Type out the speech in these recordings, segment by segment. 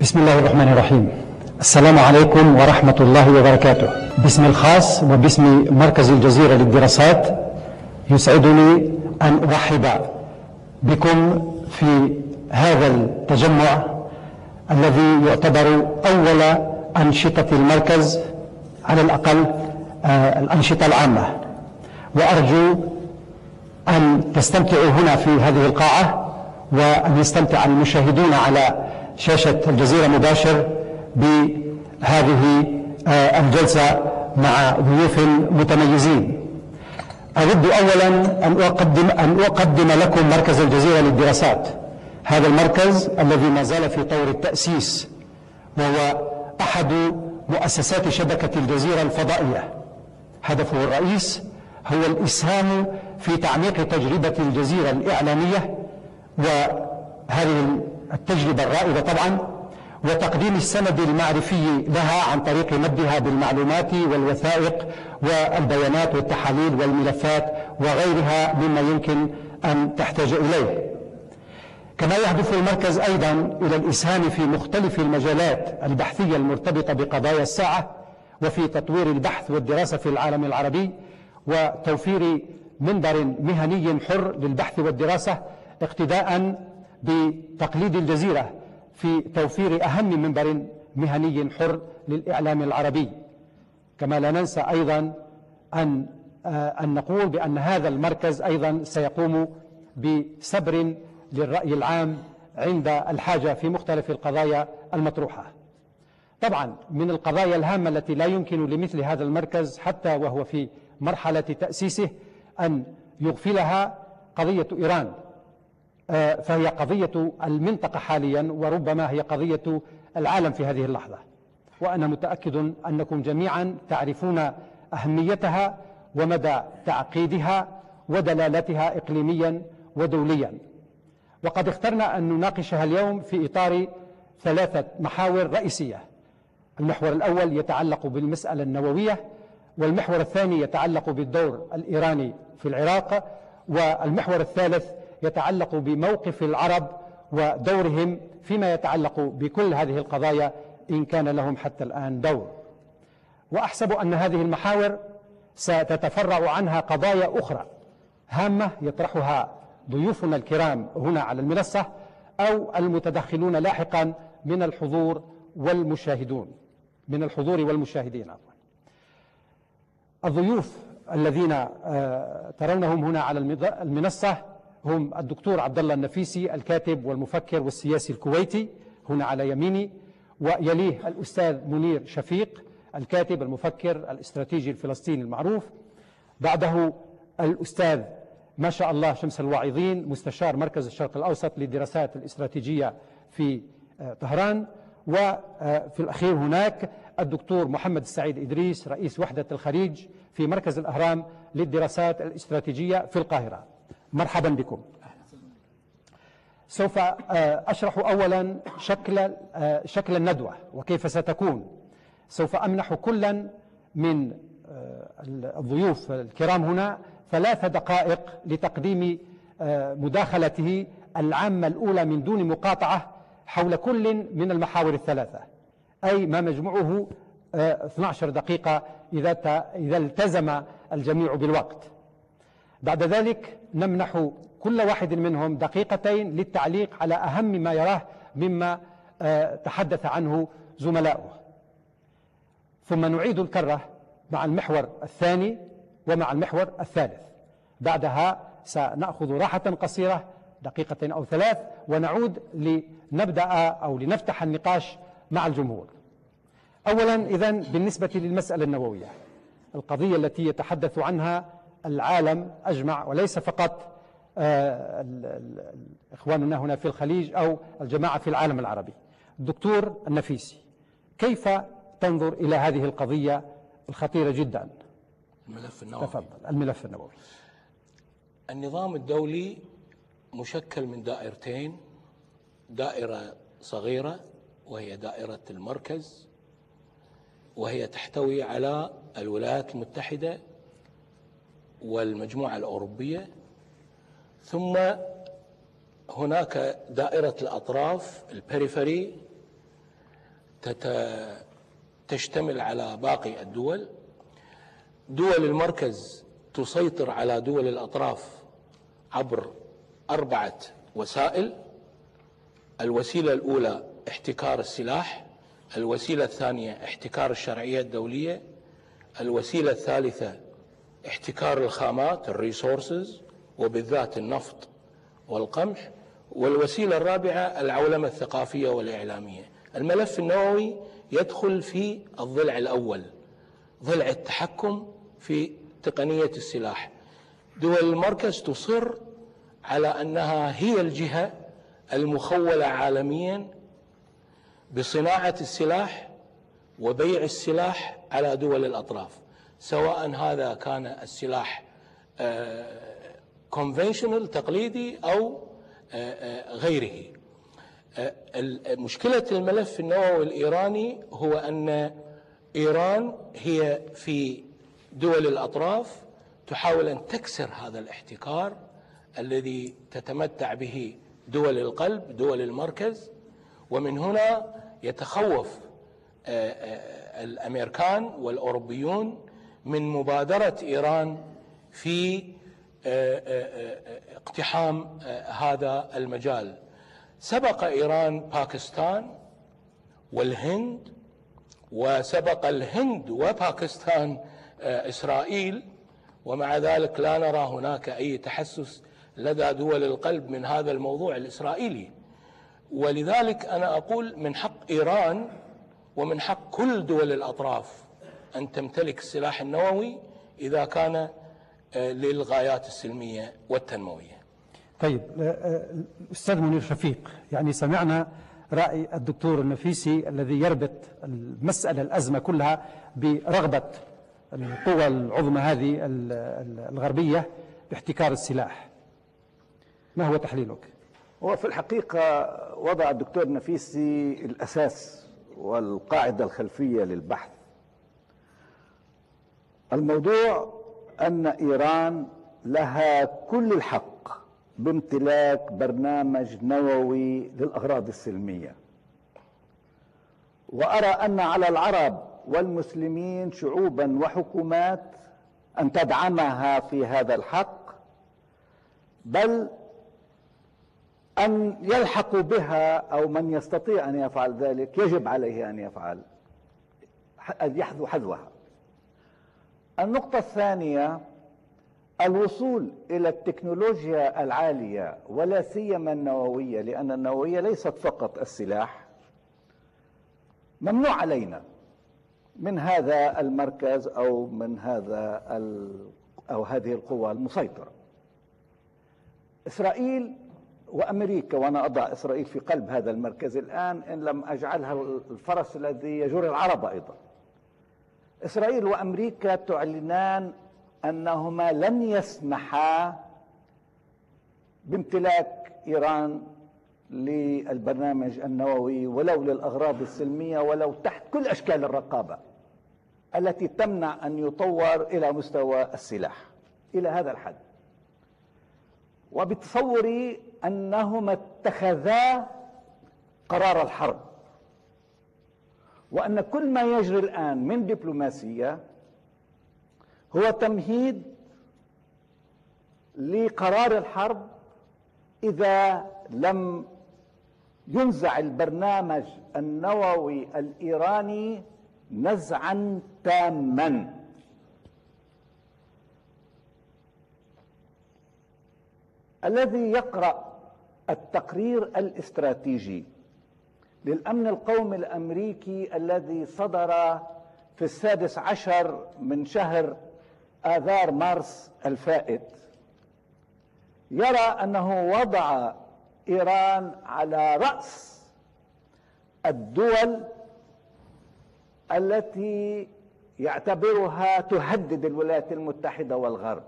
بسم الله الرحمن الرحيم السلام عليكم ورحمة الله وبركاته باسم الخاص وباسم مركز الجزيرة للدراسات يسعدني أن أرحب بكم في هذا التجمع الذي يعتبر أول أنشطة المركز على الأقل الأنشطة العامة وأرجو أن تستمتعوا هنا في هذه القاعة وأن يستمتع المشاهدون على شاشة الجزيرة مباشر بهذه آه، الجلسة مع ضيوف متميزين أود أولا أن أقدم, أن أقدم لكم مركز الجزيرة للدراسات. هذا المركز الذي ما زال في طور التأسيس وهو أحد مؤسسات شبكة الجزيرة الفضائية. هدفه الرئيس هو الإسهام في تعميق تجربة الجزيرة الإعلامية وهذه التجربة الرائدة طبعا وتقديم السند المعرفي لها عن طريق مدها بالمعلومات والوثائق والبيانات والتحاليل والملفات وغيرها مما يمكن أن تحتاج إليه. كما يهدف المركز أيضا إلى الإسهام في مختلف المجالات البحثية المرتبطة بقضايا الساعة وفي تطوير البحث والدراسة في العالم العربي وتوفير منبر مهني حر للبحث والدراسة اقتداء بتقليد الجزيرة في توفير أهم منبر مهني حر للإعلام العربي. كما لا ننسى أيضا أن أن نقول بأن هذا المركز أيضا سيقوم بسبر للرأي العام عند الحاجة في مختلف القضايا المطروحة. طبعا من القضايا الهامة التي لا يمكن لمثل هذا المركز حتى وهو في مرحلة تأسيسه أن يغفلها قضية إيران. آه، فهي قضية المنطقة حاليا وربما هي قضية العالم في هذه اللحظة. وأنا متأكد أنكم جميعا تعرفون أهميتها ومدى تعقيدها ودلالتها إقليميا ودوليا. وقد اخترنا أن نناقشها اليوم في إطار ثلاثة محاور رئيسية. المحور الأول يتعلق بالمسألة النووية والمحور الثاني يتعلق بالدور الإيراني في العراق والمحور الثالث يتعلق بموقف العرب ودورهم فيما يتعلق بكل هذه القضايا إن كان لهم حتى الآن دور. وأحسب أن هذه المحاور ستتفرع عنها قضايا أخرى هامة يطرحها ضيوفنا الكرام هنا على المنصة أو المتدخلون لاحقا من الحضور والمشاهدون. من الحضور والمشاهدين الضيوف الذين آه، ترونهم هنا على المنصة هم الدكتور عبد الله النفيسي الكاتب والمفكر والسياسي الكويتي هنا على يميني ويليه الأستاذ منير شفيق الكاتب المفكر الاستراتيجي الفلسطيني المعروف. بعده الأستاذ ما شاء الله شمس الواعظين مستشار مركز الشرق الأوسط للدراسات الاستراتيجية في آه، طهران. وفي الأخير هناك الدكتور محمد السعيد إدريس رئيس وحدة الخليج في مركز الأهرام للدراسات الاستراتيجية في القاهرة. مرحبا بكم. سوف آه، أشرح أولا شكل آه، شكل الندوة وكيف ستكون. سوف أمنح كلا من آه، الضيوف الكرام هنا ثلاث دقائق لتقديم مداخلته العامة الأولى من دون مقاطعة حول كل من المحاور الثلاثة. أي ما مجموعه 12 دقيقة إذا إذا التزم الجميع بالوقت. بعد ذلك نمنح كل واحد منهم دقيقتين للتعليق على أهم ما يراه مما آه، تحدث عنه زملاؤه ثم نعيد الكرة مع المحور الثاني ومع المحور الثالث. بعدها سنأخذ راحة قصيرة دقيقتين أو ثلاث ونعود لنبدأ أو لنفتح النقاش مع الجمهور. أولا إذن بالنسبة للمسألة النووية القضية التي يتحدث عنها العالم أجمع وليس فقط آه، إخواننا هنا في الخليج أو الجماعة في العالم العربي. الدكتور النفيسي كيف تنظر إلى هذه القضية الخطيرة جدا؟ الملف النووي. تفضل الملف النووي. النظام الدولي مشكل من دائرتين دائرة صغيرة وهي دائرة المركز وهي تحتوي على الولايات المتحدة والمجموعة الأوروبية ثم هناك دائرة الأطراف البريفري تشتمل على باقي الدول. دول المركز تسيطر على دول الأطراف عبر أربعة وسائل. الوسيلة الأولى احتكار السلاح الوسيلة الثانية احتكار الشرعية الدولية الوسيلة الثالثة احتكار الخامات الريسورسز وبالذات النفط والقمح والوسيلة الرابعة العولمة الثقافية والإعلامية. الملف النووي يدخل في الضلع الأول ضلع التحكم في تقنية السلاح. دول المركز تصر على أنها هي الجهة المخولة عالميا بصناعة السلاح وبيع السلاح على دول الأطراف. سواء هذا كان السلاح كونفنشنال تقليدي أو آه، آه، غيره. آه، مشكلة الملف النووي الإيراني هو أن إيران هي في دول الأطراف تحاول أن تكسر هذا الاحتكار الذي تتمتع به دول القلب دول المركز. ومن هنا يتخوف آه، آه، الأمريكان والأوروبيون من مبادرة إيران في آه، آه، آه، اقتحام هذا المجال. سبق إيران باكستان والهند وسبق الهند وباكستان إسرائيل ومع ذلك لا نرى هناك أي تحسس لدى دول القلب من هذا الموضوع الإسرائيلي. ولذلك أنا أقول من حق إيران ومن حق كل دول الأطراف. أن تمتلك السلاح النووي إذا كان آه، للغايات السلمية والتنموية. طيب آه، آه، الأستاذ منير شفيق يعني سمعنا رأي الدكتور النفيسي الذي يربط المسألة الأزمة كلها برغبة القوى العظمى هذه ال- ال- الغربية باحتكار السلاح ما هو تحليلك؟ هو في الحقيقة وضع الدكتور نفيسي الأساس والقاعدة الخلفية للبحث الموضوع أن إيران لها كل الحق بامتلاك برنامج نووي للأغراض السلمية. وأرى أن على العرب والمسلمين شعوبا وحكومات أن تدعمها في هذا الحق بل أن يلحقوا بها أو من يستطيع أن يفعل ذلك يجب عليه أن يفعل أن يحذو حذوها. النقطة الثانية الوصول إلى التكنولوجيا العالية ولا سيما النووية لأن النووية ليست فقط السلاح ممنوع علينا من هذا المركز أو من هذا أو هذه القوى المسيطرة إسرائيل وأمريكا وأنا أضع إسرائيل في قلب هذا المركز الآن إن لم أجعلها الفرس الذي يجر العرب أيضا. إسرائيل وأمريكا تعلنان أنهما لن يسمحا بامتلاك إيران للبرنامج النووي ولو للأغراض السلمية ولو تحت كل أشكال الرقابة التي تمنع أن يطور إلى مستوى السلاح إلى هذا الحد. وبتصوري أنهما اتخذا قرار الحرب وأن كل ما يجري الآن من دبلوماسية هو تمهيد لقرار الحرب إذا لم ينزع البرنامج النووي الإيراني نزعا تاما. الذي يقرأ التقرير الاستراتيجي للأمن القومي الأمريكي الذي صدر في السادس عشر من شهر آذار مارس الفائت. يرى أنه وضع إيران على رأس الدول التي يعتبرها تهدد الولايات المتحدة والغرب.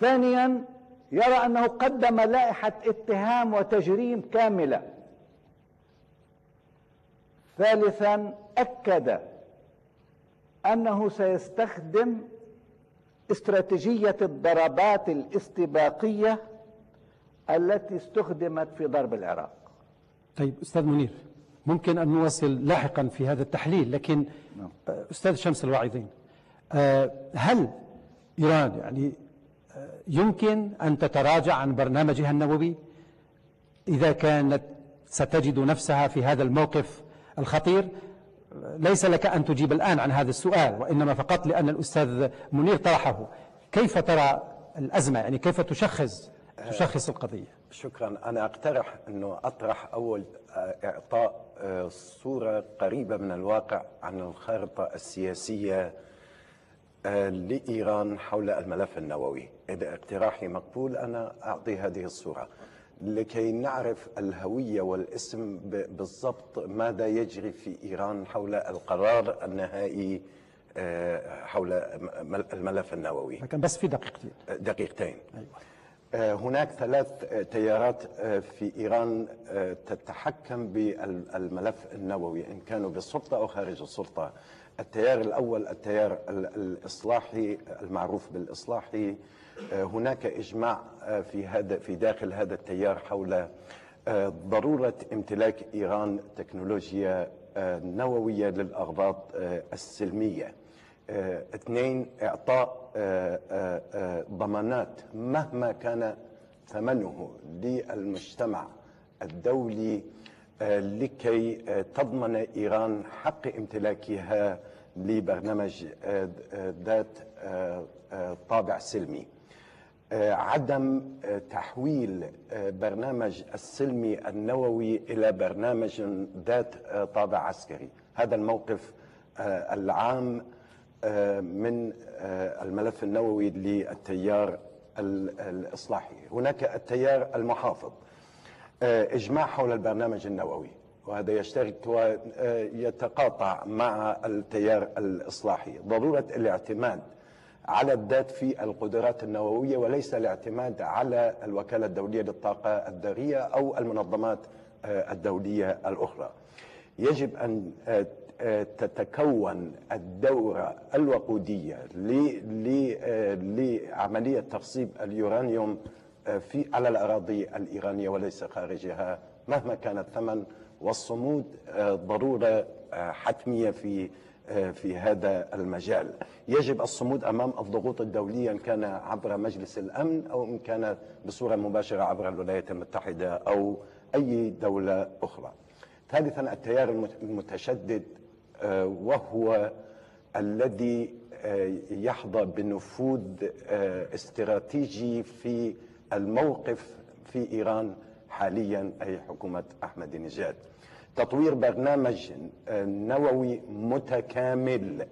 ثانيا يرى أنه قدم لائحة اتهام وتجريم كاملة ثالثا أكد أنه سيستخدم استراتيجية الضربات الاستباقية التي استخدمت في ضرب العراق طيب أستاذ منير ممكن أن نواصل لاحقا في هذا التحليل لكن نعم. آه، أستاذ شمس الواعظين آه، هل إيران يعني يمكن أن تتراجع عن برنامجها النووي؟ إذا كانت ستجد نفسها في هذا الموقف الخطير ليس لك أن تجيب الآن عن هذا السؤال وإنما فقط لأن الأستاذ منير طرحه. كيف ترى الأزمة؟ يعني كيف تشخص تشخص القضية؟ شكرا. أنا أقترح أنه أطرح أول آه، إعطاء آه، صورة قريبة من الواقع عن الخارطة السياسية لإيران حول الملف النووي. إذا اقتراحي مقبول أنا أعطي هذه الصورة. لكي نعرف الهوية والاسم بالضبط ماذا يجري في إيران حول القرار النهائي آه، حول الملف النووي. لكن بس في دقيقتين. دقيقتين. أيوة. آه، هناك ثلاث آه، تيارات آه، في إيران آه، تتحكم بالملف النووي إن كانوا بالسلطة أو خارج السلطة. التيار الأول التيار ال- الإصلاحي المعروف بالإصلاحي. آه، هناك إجماع آه، في هذا في داخل هذا التيار حول آه، ضرورة امتلاك إيران تكنولوجيا نووية للأغراض السلمية. اثنين آه، ضمانات مهما كان ثمنه للمجتمع الدولي لكي تضمن إيران حق امتلاكها لبرنامج آه، ذات آه، آه، طابع سلمي. عدم تحويل برنامج السلمي النووي إلى برنامج ذات طابع عسكري. هذا الموقف العام من الملف النووي للتيار ال- الإصلاحي. هناك التيار المحافظ. إجماع حول البرنامج النووي. وهذا يشترك ويتقاطع مع التيار الإصلاحي. ضرورة الاعتماد على الذات في القدرات النووية وليس الاعتماد على الوكالة الدولية للطاقة الذرية أو المنظمات آه، الدولية الأخرى. يجب أن آه، آه، تتكون الدورة الوقودية ل- ل- آه، لعملية تخصيب اليورانيوم آه، في على الأراضي الإيرانية وليس خارجها مهما كان الثمن والصمود آه، ضرورة آه، حتمية في آه، في هذا المجال. يجب الصمود أمام الضغوط الدولية إن كان عبر مجلس الأمن أو إن كان بصورة مباشرة عبر الولايات المتحدة أو أي دولة أخرى. ثالثا التيار المت- المتشدد وهو الذي يحظى بنفوذ استراتيجي في الموقف في إيران حاليا أي حكومة احمد نجاد تطوير برنامج نووي متكامل.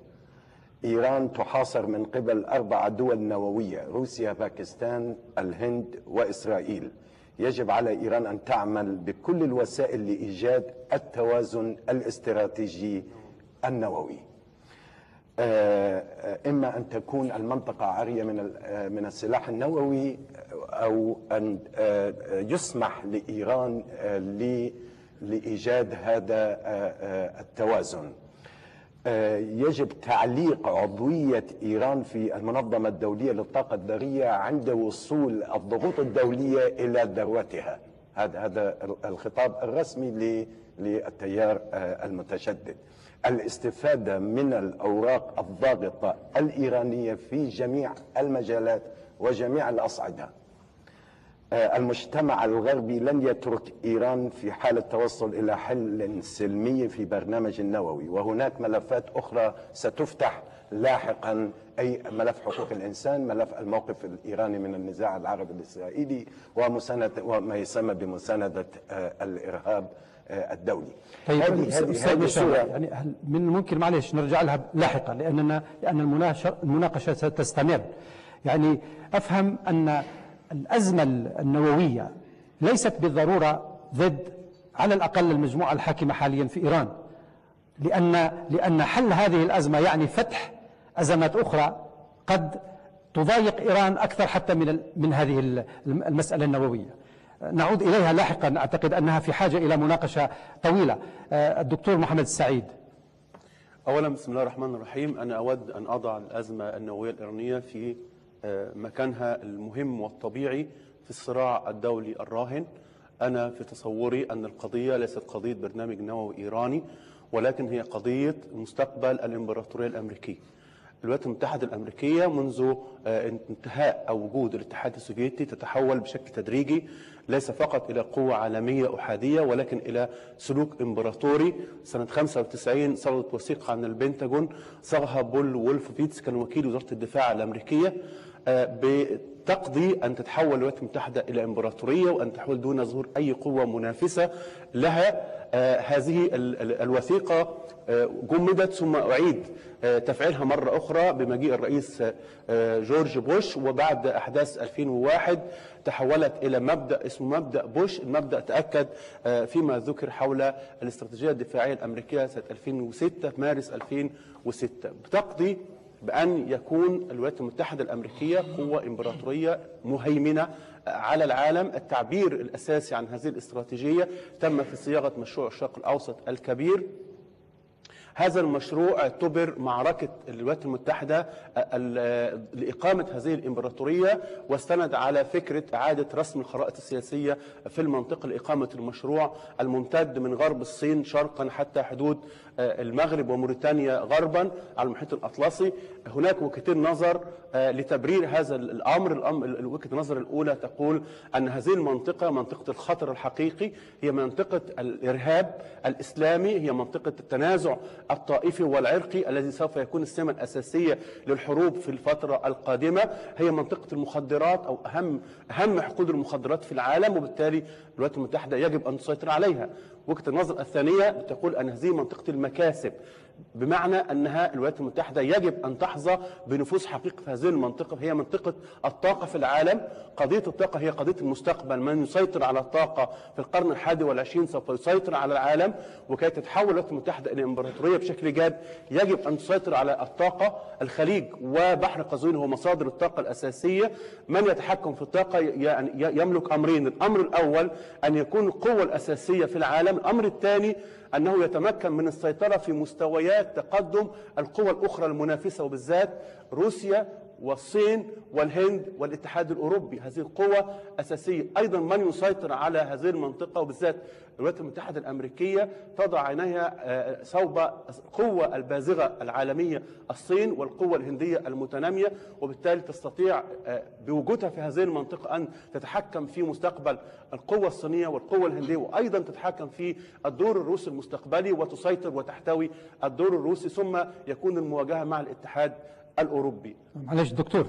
إيران تحاصر من قبل أربع دول نووية روسيا باكستان الهند وإسرائيل. يجب على إيران أن تعمل بكل الوسائل لإيجاد التوازن الاستراتيجي النووي. آه، إما أن تكون المنطقة عارية من آه، من السلاح النووي أو أن آه، يسمح لإيران آه، ل- لإيجاد هذا آه، آه، التوازن. آه، يجب تعليق عضوية إيران في المنظمة الدولية للطاقة الذرية عند وصول الضغوط الدولية إلى ذروتها. هذا هذا الخطاب الرسمي للتيار المتشدد. الاستفادة من الأوراق الضاغطة الإيرانية في جميع المجالات وجميع الأصعدة. المجتمع الغربي لن يترك إيران في حالة توصل إلى حل سلمي في برنامج النووي وهناك ملفات أخرى ستفتح لاحقا أي ملف حقوق الإنسان ملف الموقف الإيراني من النزاع العربي الإسرائيلي ومساندة وما يسمى بمساندة آه، الإرهاب آه، الدولي. طيب هذه هذه يعني هل من الممكن معلش نرجع لها لاحقا لاننا لأن المناقشه المناقشة ستستمر. يعني أفهم أن الأزمة النووية ليست بالضرورة ضد على الأقل المجموعة الحاكمة حاليا في إيران لأن لأن حل هذه الأزمة يعني فتح أزمات أخرى قد تضايق إيران أكثر حتى من من هذه ال- المسألة النووية. نعود إليها لاحقا أعتقد أنها في حاجة إلى مناقشة طويلة. آه، الدكتور محمد السعيد. اولا بسم الله الرحمن الرحيم. أنا أود أن أضع الأزمة النووية الإيرانية في مكانها المهم والطبيعي في الصراع الدولي الراهن. أنا في تصوري أن القضية ليست قضية برنامج نووي إيراني ولكن هي قضية مستقبل الإمبراطورية الأمريكية. الولايات المتحدة الأمريكية منذ آه، انتهاء أو وجود الاتحاد السوفيتي تتحول بشكل تدريجي ليس فقط إلى قوة عالمية أحادية ولكن إلى سلوك إمبراطوري. سنة 95 صدرت وثيقة عن البنتاجون صاغها بول وولفوفيتس كان وكيل وزارة الدفاع الأمريكية. آه، بتقضي أن تتحول الولايات المتحدة إلى إمبراطورية وأن تحول دون ظهور أي قوة منافسة لها. آه، هذه ال- ال- الوثيقة آه، جمدت ثم أعيد تفعيلها مرة أخرى بمجيء الرئيس جورج بوش. وبعد أحداث 2001 تحولت إلى مبدأ اسمه مبدأ بوش. المبدأ تأكد فيما ذكر حول الاستراتيجية الدفاعية الأمريكية سنة 2006 في مارس 2006 بتقضي بأن يكون الولايات المتحدة الأمريكية قوة إمبراطورية مهيمنة على العالم. التعبير الأساسي عن هذه الاستراتيجية تم في صياغة مشروع الشرق الأوسط الكبير. هذا المشروع اعتبر معركة الولايات المتحدة ال- لإقامة هذه الإمبراطورية واستند على فكرة إعادة رسم الخرائط السياسية في المنطقة لإقامة المشروع الممتد من غرب الصين شرقا حتى حدود آه، المغرب وموريتانيا غربا على المحيط الأطلسي. هناك وجهتين نظر آه، لتبرير هذا الأمر. وجهة النظر الأولى تقول أن هذه المنطقة منطقة الخطر الحقيقي هي منطقة الإرهاب الإسلامي هي منطقة التنازع الطائفي والعرقي الذي سوف يكون السمة الأساسية للحروب في الفترة القادمة. هي منطقة المخدرات أو أهم أهم حقول المخدرات في العالم وبالتالي الولايات المتحدة يجب أن تسيطر عليها. وجهة النظر الثانية تقول أن هذه منطقة المكاسب. بمعنى أنها الولايات المتحدة يجب أن تحظى بنفوذ حقيقي في هذه المنطقة هي منطقة الطاقة في العالم. قضية الطاقة هي قضية المستقبل من يسيطر على الطاقة في القرن الحادي والعشرين سوف يسيطر على العالم. وكي تتحول الولايات المتحدة إلى إمبراطورية بشكل جاد يجب أن تسيطر على الطاقة الخليج وبحر قزوين هو مصادر الطاقة الأساسية. من يتحكم في الطاقة؟ يعني يملك أمرين. الأمر الأول أن يكون القوة الأساسية في العالم. الأمر الثاني أنه يتمكن من السيطرة في مستويات تقدم القوى الأخرى المنافسة وبالذات روسيا والصين والهند والاتحاد الأوروبي. هذه القوى أساسية. أيضا من يسيطر على هذه المنطقة وبالذات الولايات المتحدة الأمريكية تضع عينيها آه، صوب القوة البازغة العالمية الصين والقوة الهندية المتنامية وبالتالي تستطيع آه، بوجودها في هذه المنطقة أن تتحكم في مستقبل القوة الصينية والقوة الهندية وأيضا تتحكم في الدور الروسي المستقبلي وتسيطر وتحتوي الدور الروسي ثم يكون المواجهة مع الاتحاد الأوروبي. معلش دكتور.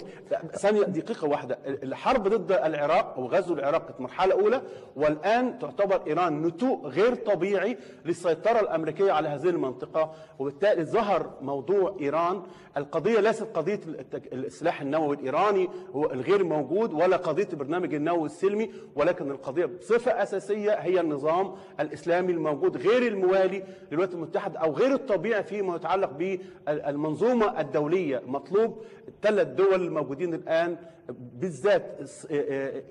ثانية دقيقة واحدة. الحرب ضد العراق أو غزو العراق كانت مرحلة أولى والآن تعتبر إيران نتوء غير طبيعي للسيطرة الأمريكية على هذه المنطقة وبالتالي ظهر موضوع إيران. القضية ليست قضية السلاح النووي الإيراني هو الغير موجود ولا قضية البرنامج النووي السلمي ولكن القضية بصفة أساسية هي النظام الإسلامي الموجود غير الموالي للولايات المتحدة أو غير الطبيعي فيما يتعلق بالمنظومة الدولية. مطلوب ثلاث دول الموجودين الآن بالذات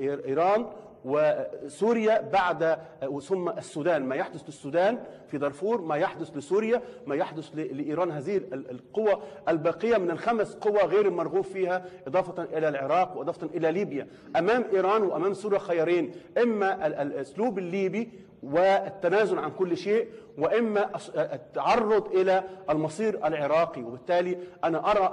إيران وسوريا بعد ثم السودان. ما يحدث للسودان في دارفور ما يحدث لسوريا ما يحدث لإيران. هذه ال- القوى الباقية من الخمس قوى غير المرغوب فيها إضافة إلى العراق وإضافة إلى ليبيا. أمام إيران وأمام سوريا خيارين إما ال- ال- الأسلوب الليبي والتنازل عن كل شيء وإما أس- التعرض إلى المصير العراقي. وبالتالي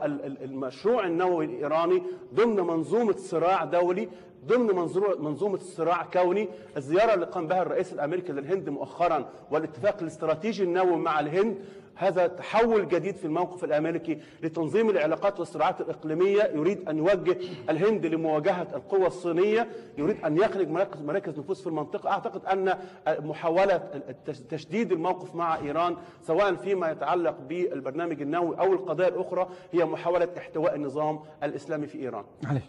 ال- ال- المشروع النووي الإيراني ضمن منظومة صراع دولي ضمن منظور- منظومة صراع كوني الزيارة اللي قام بها الرئيس الأمريكي للهند مؤخرا والاتفاق الاستراتيجي النووي مع الهند هذا تحول جديد في الموقف الأمريكي لتنظيم العلاقات والصراعات الإقليمية. يريد أن يوجه الهند لمواجهة القوى الصينية. يريد أن يخرج مراكز مراكز نفوذ في المنطقة. أعتقد أن محاولة تشديد الموقف مع إيران سواء فيما يتعلق بالبرنامج النووي أو القضايا الأخرى هي محاولة احتواء النظام الإسلامي في إيران. معلش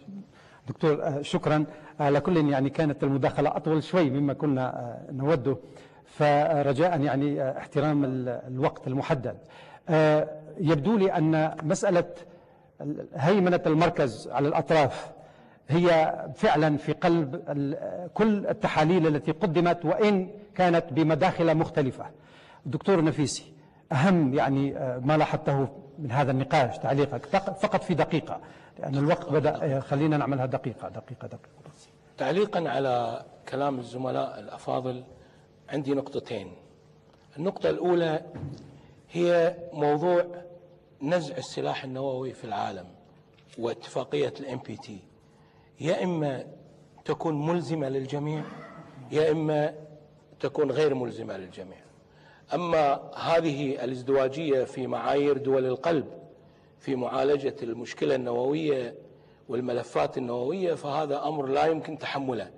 دكتور آه، شكرا. على كل يعني كانت المداخلة أطول شوي مما كنا آه، نوده فرجاء يعني آه، احترام ال- الوقت المحدد. آه، يبدو لي أن مسألة هيمنة المركز على الأطراف هي فعلا في قلب كل التحاليل التي قدمت وإن كانت بمداخل مختلفة. دكتور نفيسي أهم يعني آه، ما لاحظته من هذا النقاش تعليقك فق- فقط في دقيقة. لأن الوقت بدأ آه، خلينا نعملها دقيقة دقيقة دقيقة. تعليقا على كلام الزملاء الأفاضل عندي نقطتين. النقطة الأولى هي موضوع نزع السلاح النووي في العالم واتفاقية الام بي تي يا إما تكون ملزمة للجميع يا إما تكون غير ملزمة للجميع. أما هذه الازدواجية في معايير دول القلب في معالجة المشكلة النووية والملفات النووية فهذا أمر لا يمكن تحمله.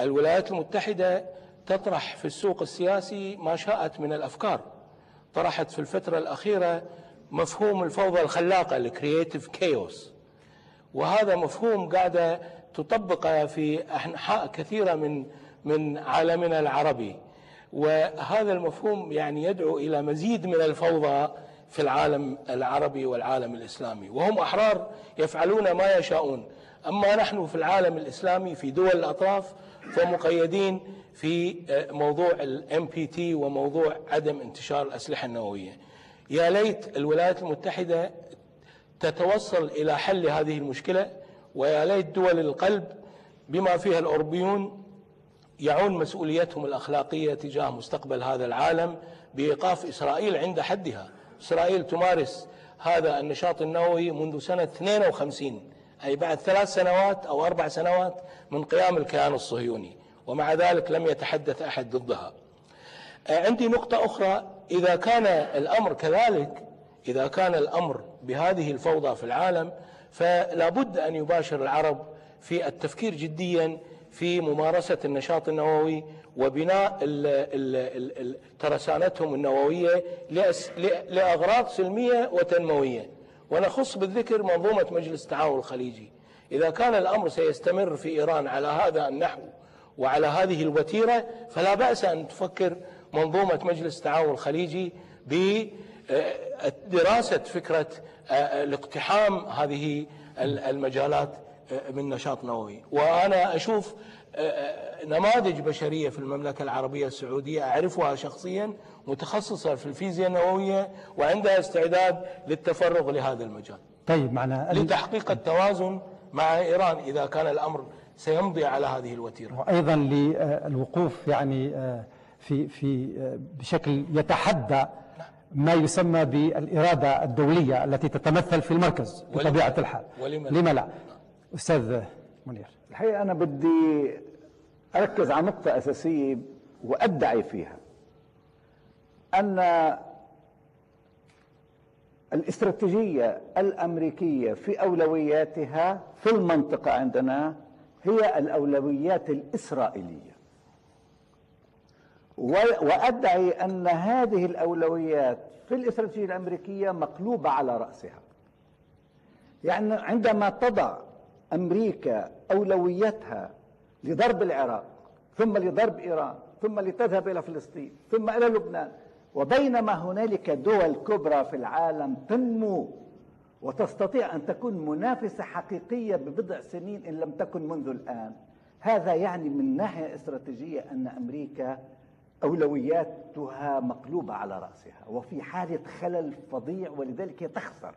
الولايات المتحدة تطرح في السوق السياسي ما شاءت من الأفكار. طرحت في الفترة الأخيرة مفهوم الفوضى الخلاقة الكرييتيف كيوس وهذا مفهوم قاعدة تطبقه في أنحاء كثيرة من من عالمنا العربي. وهذا المفهوم يعني يدعو إلى مزيد من الفوضى في العالم العربي والعالم الإسلامي. وهم أحرار يفعلون ما يشاءون. أما نحن في العالم الإسلامي في دول الأطراف فمقيدين في موضوع ال NPT وموضوع عدم انتشار الأسلحة النووية. يا ليت الولايات المتحدة تتوصل إلى حل هذه المشكلة ويا ليت دول القلب بما فيها الأوروبيون يعون مسؤوليتهم الأخلاقية تجاه مستقبل هذا العالم بإيقاف إسرائيل عند حدها. إسرائيل تمارس هذا النشاط النووي منذ سنة 52 أي بعد ثلاث سنوات أو أربع سنوات من قيام الكيان الصهيوني ومع ذلك لم يتحدث أحد ضدها. عندي نقطة أخرى إذا كان الأمر كذلك إذا كان الأمر بهذه الفوضى في العالم فلا بد أن يباشر العرب في التفكير جديا في ممارسة النشاط النووي وبناء ترسانتهم النووية لأغراض سلمية وتنموية. ونخص بالذكر منظومة مجلس التعاون الخليجي. إذا كان الأمر سيستمر في إيران على هذا النحو وعلى هذه الوتيرة فلا بأس أن تفكر منظومة مجلس التعاون الخليجي بدراسة فكرة الاقتحام هذه المجالات من نشاط نووي. وأنا أشوف نماذج بشرية في المملكة العربية السعودية أعرفها شخصيا متخصصة في الفيزياء النووية وعندها استعداد للتفرغ لهذا المجال. طيب معنا لتحقيق التوازن مع إيران إذا كان الأمر سيمضي على هذه الوتيرة. وأيضا للوقوف يعني في في بشكل يتحدى ما يسمى بالإرادة الدولية التي تتمثل في المركز بطبيعة الحال. لما لا؟ أستاذ منير. الحقيقة أنا بدي أركز على نقطة أساسية وأدعي فيها. أن الاستراتيجية الأمريكية في أولوياتها في المنطقة عندنا هي الأولويات الإسرائيلية. وأدعي أن هذه الأولويات في الاستراتيجية الأمريكية مقلوبة على رأسها. يعني عندما تضع أمريكا أولويتها لضرب العراق ثم لضرب إيران ثم لتذهب إلى فلسطين ثم إلى لبنان. وبينما هنالك دول كبرى في العالم تنمو وتستطيع أن تكون منافسة حقيقية ببضع سنين إن لم تكن منذ الآن. هذا يعني من ناحية استراتيجية أن أمريكا أولوياتها مقلوبة على رأسها وفي حالة خلل فظيع ولذلك هي تخسر.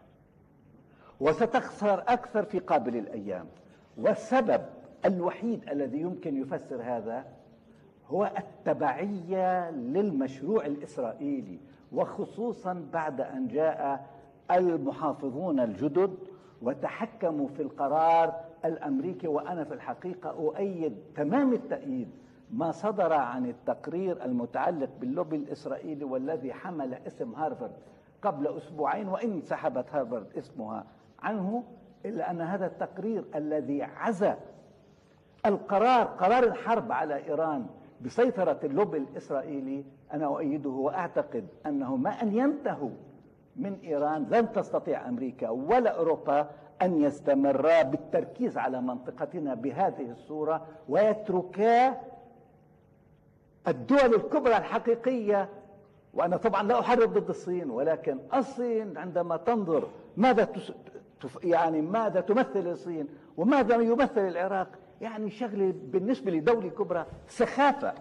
وستخسر أكثر في قابل الأيام. والسبب الوحيد الذي يمكن يفسر هذا هو التبعية للمشروع الإسرائيلي وخصوصا بعد أن جاء المحافظون الجدد وتحكموا في القرار الأمريكي. وأنا في الحقيقة أؤيد تمام التأييد ما صدر عن التقرير المتعلق باللوبي الإسرائيلي والذي حمل اسم هارفارد قبل أسبوعين وإن سحبت هارفارد اسمها. عنه إلا أن هذا التقرير الذي عزى القرار قرار الحرب على إيران بسيطرة اللوبي الإسرائيلي أنا أؤيده وأعتقد أنه ما أن ينتهوا من إيران لن تستطيع أمريكا ولا أوروبا أن يستمرا بالتركيز على منطقتنا بهذه الصورة ويتركا الدول الكبرى الحقيقية. وأنا طبعا لا أحرض ضد الصين ولكن الصين عندما تنظر ماذا يعني ماذا تمثل الصين وماذا يمثل العراق؟ يعني شغلة بالنسبة لدولة كبرى سخافة.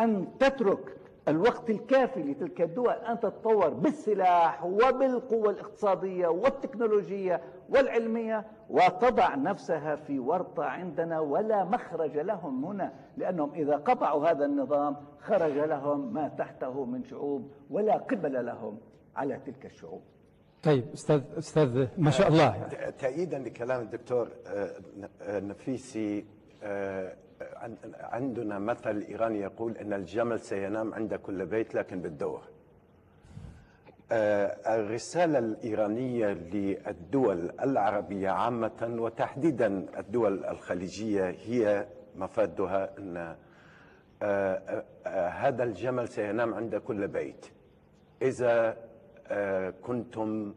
أن تترك الوقت الكافي لتلك الدول أن تتطور بالسلاح وبالقوة الاقتصادية والتكنولوجية والعلمية وتضع نفسها في ورطة عندنا ولا مخرج لهم هنا لأنهم إذا قطعوا هذا النظام خرج لهم ما تحته من شعوب ولا قبل لهم على تلك الشعوب. طيب أستاذ أستاذ ما شاء الله يعني. تأييدا لكلام الدكتور آه، آه، نفيسي آه، عن- عندنا مثل إيراني يقول أن الجمل سينام عند كل بيت لكن بالدور الرسالة الإيرانية للدول العربية عامة وتحديدا الدول الخليجية هي مفادها أن هذا الجمل سينام عند كل بيت إذا كنتم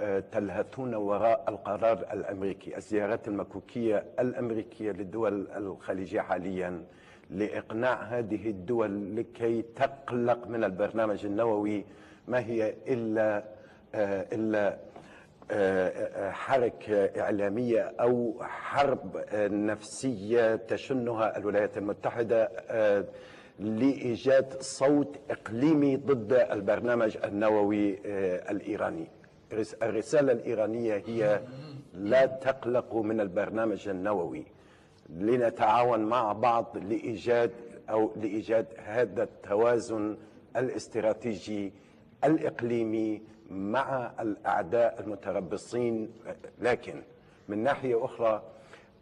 آه، تلهثون وراء القرار الأمريكي الزيارات المكوكية الأمريكية للدول الخليجية حاليا لإقناع هذه الدول لكي تقلق من البرنامج النووي. ما هي إلا آه، إلا آه، آه، حركة إعلامية أو حرب آه، نفسية تشنها الولايات المتحدة؟ آه، لإيجاد صوت إقليمي ضد البرنامج النووي آه، الإيراني. الرس- الرسالة الإيرانية هي لا تقلقوا من البرنامج النووي. لنتعاون مع بعض لإيجاد أو لإيجاد هذا التوازن الاستراتيجي الإقليمي مع الأعداء المتربصين. لكن من ناحية أخرى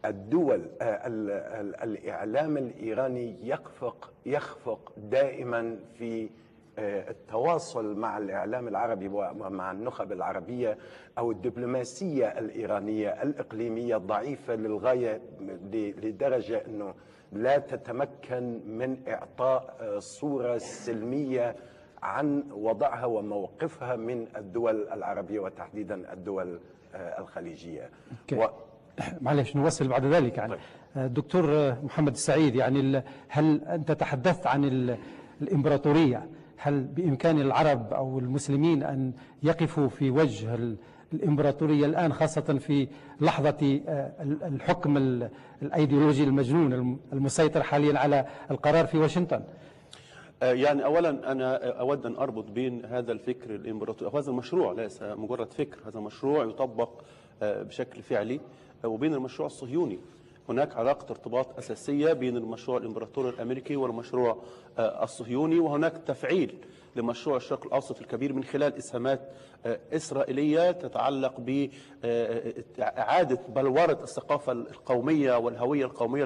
الدول آه، ال- ال- الإعلام الإيراني يخفق يخفق دائما في آه، التواصل مع الإعلام العربي ومع النخب العربية أو الدبلوماسية الإيرانية الإقليمية ضعيفة للغاية لدرجة أنه لا تتمكن من إعطاء آه، صورة سلمية عن وضعها وموقفها من الدول العربية وتحديدا الدول الخليجية okay. و- معلش نوصل بعد ذلك يعني. دكتور محمد السعيد يعني هل أنت تحدثت عن ال- الإمبراطورية؟ هل بإمكان العرب أو المسلمين أن يقفوا في وجه ال- الإمبراطورية الآن خاصة في لحظة آه، ال- الحكم ال- الأيديولوجي المجنون الم- المسيطر حاليا على القرار في واشنطن؟ آه، يعني اولا أنا أود أن أربط بين هذا الفكر الامبراطوري هذا المشروع ليس مجرد فكر هذا مشروع يطبق آه، بشكل فعلي. آه، وبين المشروع الصهيوني. هناك علاقة ارتباط أساسية بين المشروع الامبراطوري الأمريكي والمشروع آه، الصهيوني وهناك تفعيل لمشروع الشرق الأوسط الكبير من خلال إسهامات آه، إسرائيلية تتعلق باعاده بلورة الثقافة القومية والهوية القومية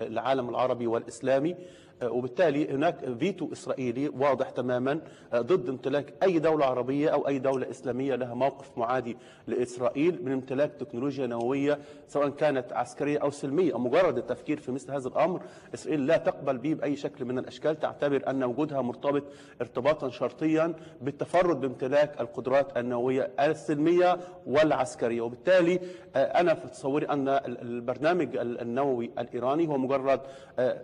للعالم العربي والإسلامي. وبالتالي هناك فيتو إسرائيلي واضح تماما ضد امتلاك أي دولة عربية أو أي دولة إسلامية لها موقف معادي لإسرائيل من امتلاك تكنولوجيا نووية سواء كانت عسكرية أو سلمية أو مجرد التفكير في مثل هذا الأمر. إسرائيل لا تقبل به بأي شكل من الأشكال. تعتبر أن وجودها مرتبط ارتباطا شرطيا بالتفرد بامتلاك القدرات النووية السلمية والعسكرية. وبالتالي آه، أنا في تصوري أن البرنامج النووي الإيراني هو مجرد آه،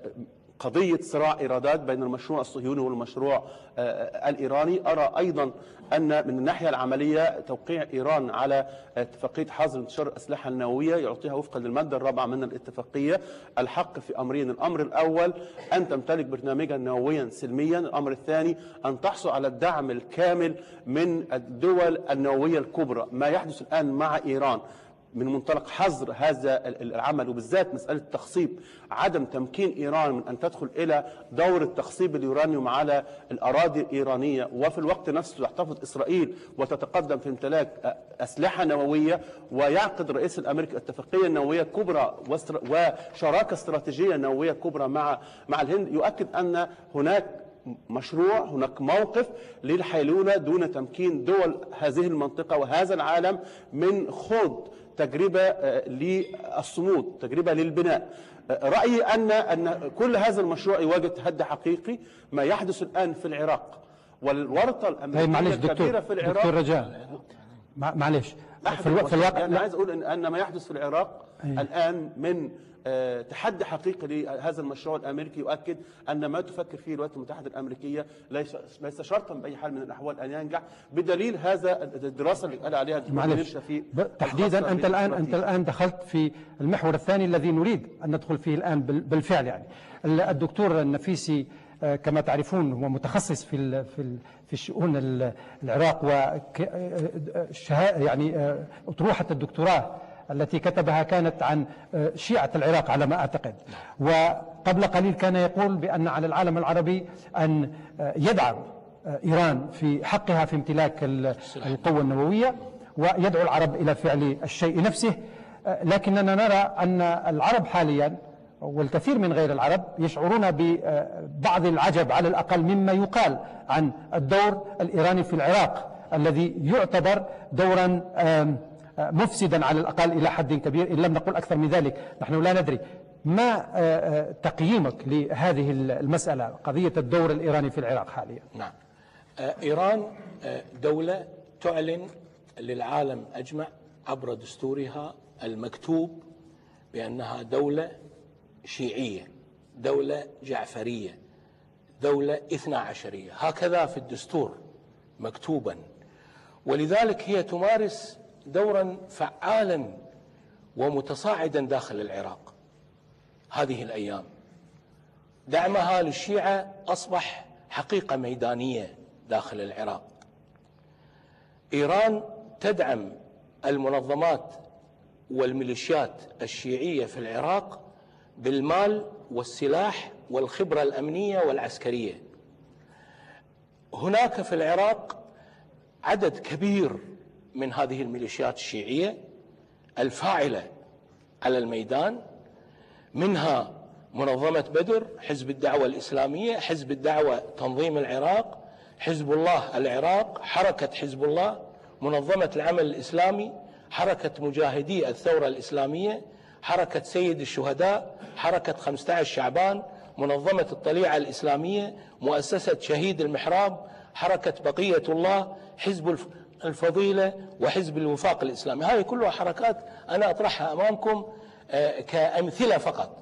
قضية صراع إيرادات بين المشروع الصهيوني والمشروع آه، الإيراني. أرى أيضا أن من الناحية العملية توقيع إيران على اتفاقية حظر انتشار الأسلحة النووية يعطيها وفقا للمادة الرابعة من الاتفاقية. الحق في أمرين الأمر الأول أن تمتلك برنامجا نوويا سلميا الأمر الثاني أن تحصل على الدعم الكامل من الدول النووية الكبرى. ما يحدث الآن مع إيران من منطلق حظر هذا العمل وبالذات مسألة التخصيب عدم تمكين إيران من أن تدخل إلى دور التخصيب اليورانيوم على الأراضي الإيرانية. وفي الوقت نفسه تحتفظ إسرائيل وتتقدم في امتلاك أسلحة نووية ويعقد الرئيس الأمريكي اتفاقية نووية كبرى وشراكة استراتيجية نووية كبرى مع مع الهند. يؤكد أن هناك مشروع هناك موقف للحيلولة دون تمكين دول هذه المنطقة وهذا العالم من خوض تجربة آه، للصمود تجربة للبناء آه، رأيي أن أن كل هذا المشروع يواجه تحدي حقيقي ما يحدث الآن في العراق والورطة طيب الأمريكية معلش الكبيرة في العراق دكتور رجاء مع- معلش في, ألو... في الواقع يعني لا. عايز أقول إن أن ما يحدث في العراق أيه. الآن من تحدي حقيقي لهذا المشروع الأمريكي يؤكد أن ما تفكر فيه الولايات المتحدة الأمريكية ليس ليس شرطا بأي حال من الأحوال أن ينجح. بدليل هذا الدراسة اللي قال عليها معلش تحديدا أنت الان أنت. الآن دخلت في المحور الثاني الذي نريد أن ندخل فيه الآن بال- بالفعل يعني. ال- الدكتور النفيسي آه، كما تعرفون هو متخصص في في في شؤون ال- العراق و يعني آه، أطروحة الدكتوراه. التي كتبها كانت عن آه، شيعة العراق على ما أعتقد. وقبل قليل كان يقول بأن على العالم العربي أن آه، يدعم آه، إيران في حقها في امتلاك ال- القوة النووية ويدعو العرب إلى فعل الشيء نفسه. لكننا نرى أن العرب حاليا والكثير من غير العرب يشعرون ببعض العجب على الأقل مما يقال عن الدور الإيراني في العراق الذي يعتبر دورا مفسدا على الأقل إلى حد كبير إن لم نقل أكثر من ذلك. نحن لا ندري ما آه، آه، تقييمك لهذه المسألة قضية الدور الإيراني في العراق حاليا؟ نعم. آه، إيران دولة تعلن للعالم أجمع عبر دستورها المكتوب بأنها دولة شيعية دولة جعفرية دولة إثنى عشرية. هكذا في الدستور مكتوبا. ولذلك هي تمارس دورا فعالا ومتصاعدا داخل العراق. هذه الأيام دعمها للشيعة أصبح حقيقة ميدانية داخل العراق. إيران تدعم المنظمات والميليشيات الشيعية في العراق بالمال والسلاح والخبرة الأمنية والعسكرية. هناك في العراق عدد كبير من هذه الميليشيات الشيعية الفاعلة على الميدان منها منظمة بدر حزب الدعوة الإسلامية حزب الدعوة تنظيم العراق حزب الله العراق حركة حزب الله منظمة العمل الإسلامي حركة مجاهدي الثورة الإسلامية حركة سيد الشهداء حركة 15 شعبان منظمة الطليعة الإسلامية مؤسسة شهيد المحراب حركة بقية الله حزب الف- الفضيلة وحزب الوفاق الإسلامي. هذه كلها حركات أنا أطرحها أمامكم آه، كأمثلة فقط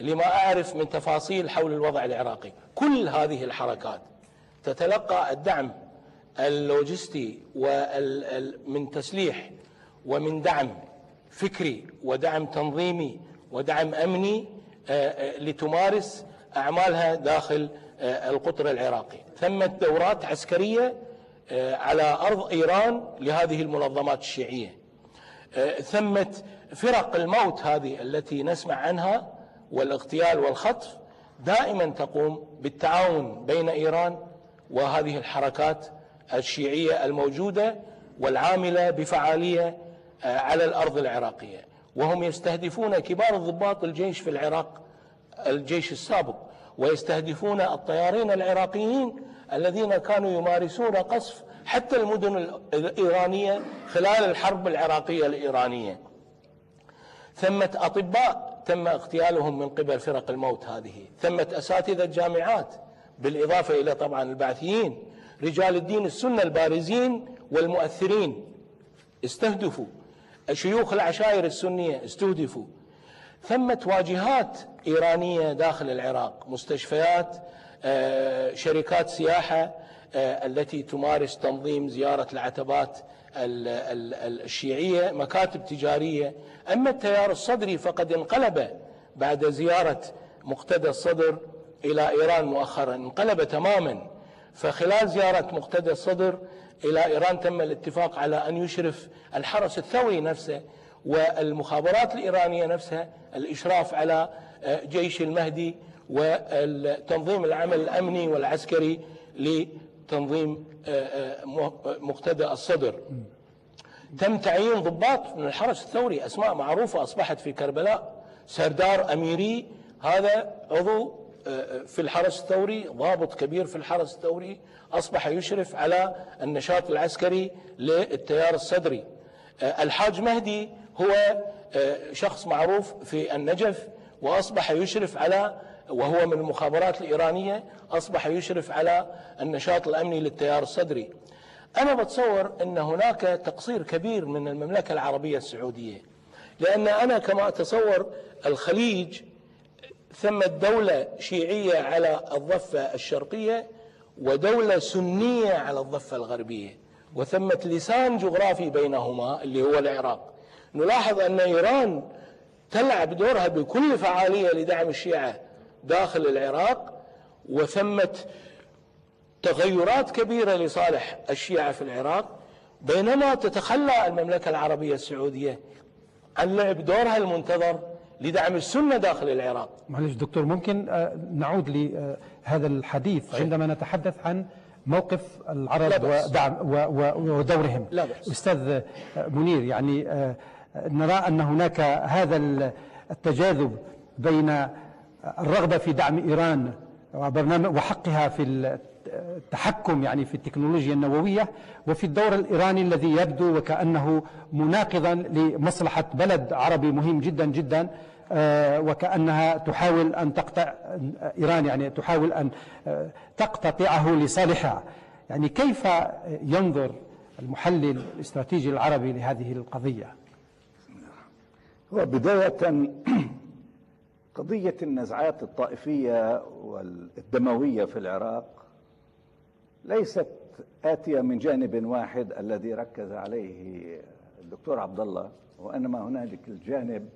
لما أعرف من تفاصيل حول الوضع العراقي. كل هذه الحركات تتلقى الدعم اللوجستي من تسليح ومن دعم فكري ودعم تنظيمي ودعم أمني آه، آه، لتمارس أعمالها داخل القطر العراقي. ثمة دورات عسكرية على أرض إيران لهذه المنظمات الشيعية. آه، ثمة فرق الموت هذه التي نسمع عنها والاغتيال والخطف دائما تقوم بالتعاون بين إيران وهذه الحركات الشيعية الموجودة والعاملة بفعالية آه، على الأرض العراقية. وهم يستهدفون كبار ضباط الجيش في العراق الجيش السابق ويستهدفون الطيارين العراقيين الذين كانوا يمارسون قصف حتى المدن الإيرانية خلال الحرب العراقية الإيرانية. ثمة أطباء تم اغتيالهم من قبل فرق الموت هذه. ثمة أساتذة جامعات بالإضافة إلى طبعا البعثيين رجال الدين السنة البارزين والمؤثرين. استهدفوا. شيوخ العشائر السنية استهدفوا. ثمة واجهات إيرانية داخل العراق مستشفيات شركات سياحة آه، التي تمارس تنظيم زيارة العتبات ال- ال- ال- الشيعية مكاتب تجارية. أما التيار الصدري فقد انقلب بعد زيارة مقتدى الصدر إلى إيران مؤخرا. انقلب تماما. فخلال زيارة مقتدى الصدر إلى إيران تم الاتفاق على أن يشرف الحرس الثوري نفسه والمخابرات الإيرانية نفسها الإشراف على آه، جيش المهدي وتنظيم العمل الأمني والعسكري لتنظيم آه، آه، مقتدى الصدر. تم تعيين ضباط من الحرس الثوري أسماء معروفة أصبحت في كربلاء. سردار أميري هذا عضو آه، في الحرس الثوري ضابط كبير في الحرس الثوري أصبح يشرف على النشاط العسكري للتيار الصدري. الحاج مهدي هو شخص معروف في النجف وأصبح يشرف على وهو من المخابرات الإيرانية أصبح يشرف على النشاط الأمني للتيار الصدري. أنا بتصور أن هناك تقصير كبير من المملكة العربية السعودية لأن أنا كما أتصور الخليج ثم دولة شيعية على الضفة الشرقية ودولة سنية على الضفة الغربية وثمة لسان جغرافي بينهما اللي هو العراق. نلاحظ أن إيران تلعب دورها بكل فعالية لدعم الشيعة. داخل العراق وثمة تغيرات كبيرة لصالح الشيعة في العراق بينما تتخلى المملكة العربية السعودية عن لعب دورها المنتظر لدعم السنة داخل العراق معلش دكتور ممكن آه، نعود لهذا الحديث عندما نتحدث عن موقف العرب. ودعم ودورهم لا بأس. أستاذ آه، منير يعني آه، نرى أن هناك هذا ال- التجاذب بين الرغبة في دعم إيران وبرنامج وحقها في التحكم يعني في التكنولوجيا النووية وفي الدور الإيراني الذي يبدو وكأنه مناقضا لمصلحة بلد عربي مهم جدا جدا آه، وكأنها تحاول أن تقطع إيران يعني تحاول أن آه، تقتطعه لصالحها. يعني كيف ينظر المحلل الاستراتيجي العربي لهذه القضية؟ هو بداية قضية النزعات الطائفية والدموية في العراق ليست آتية من جانب واحد الذي ركز عليه الدكتور عبد الله وإنما هنالك الجانب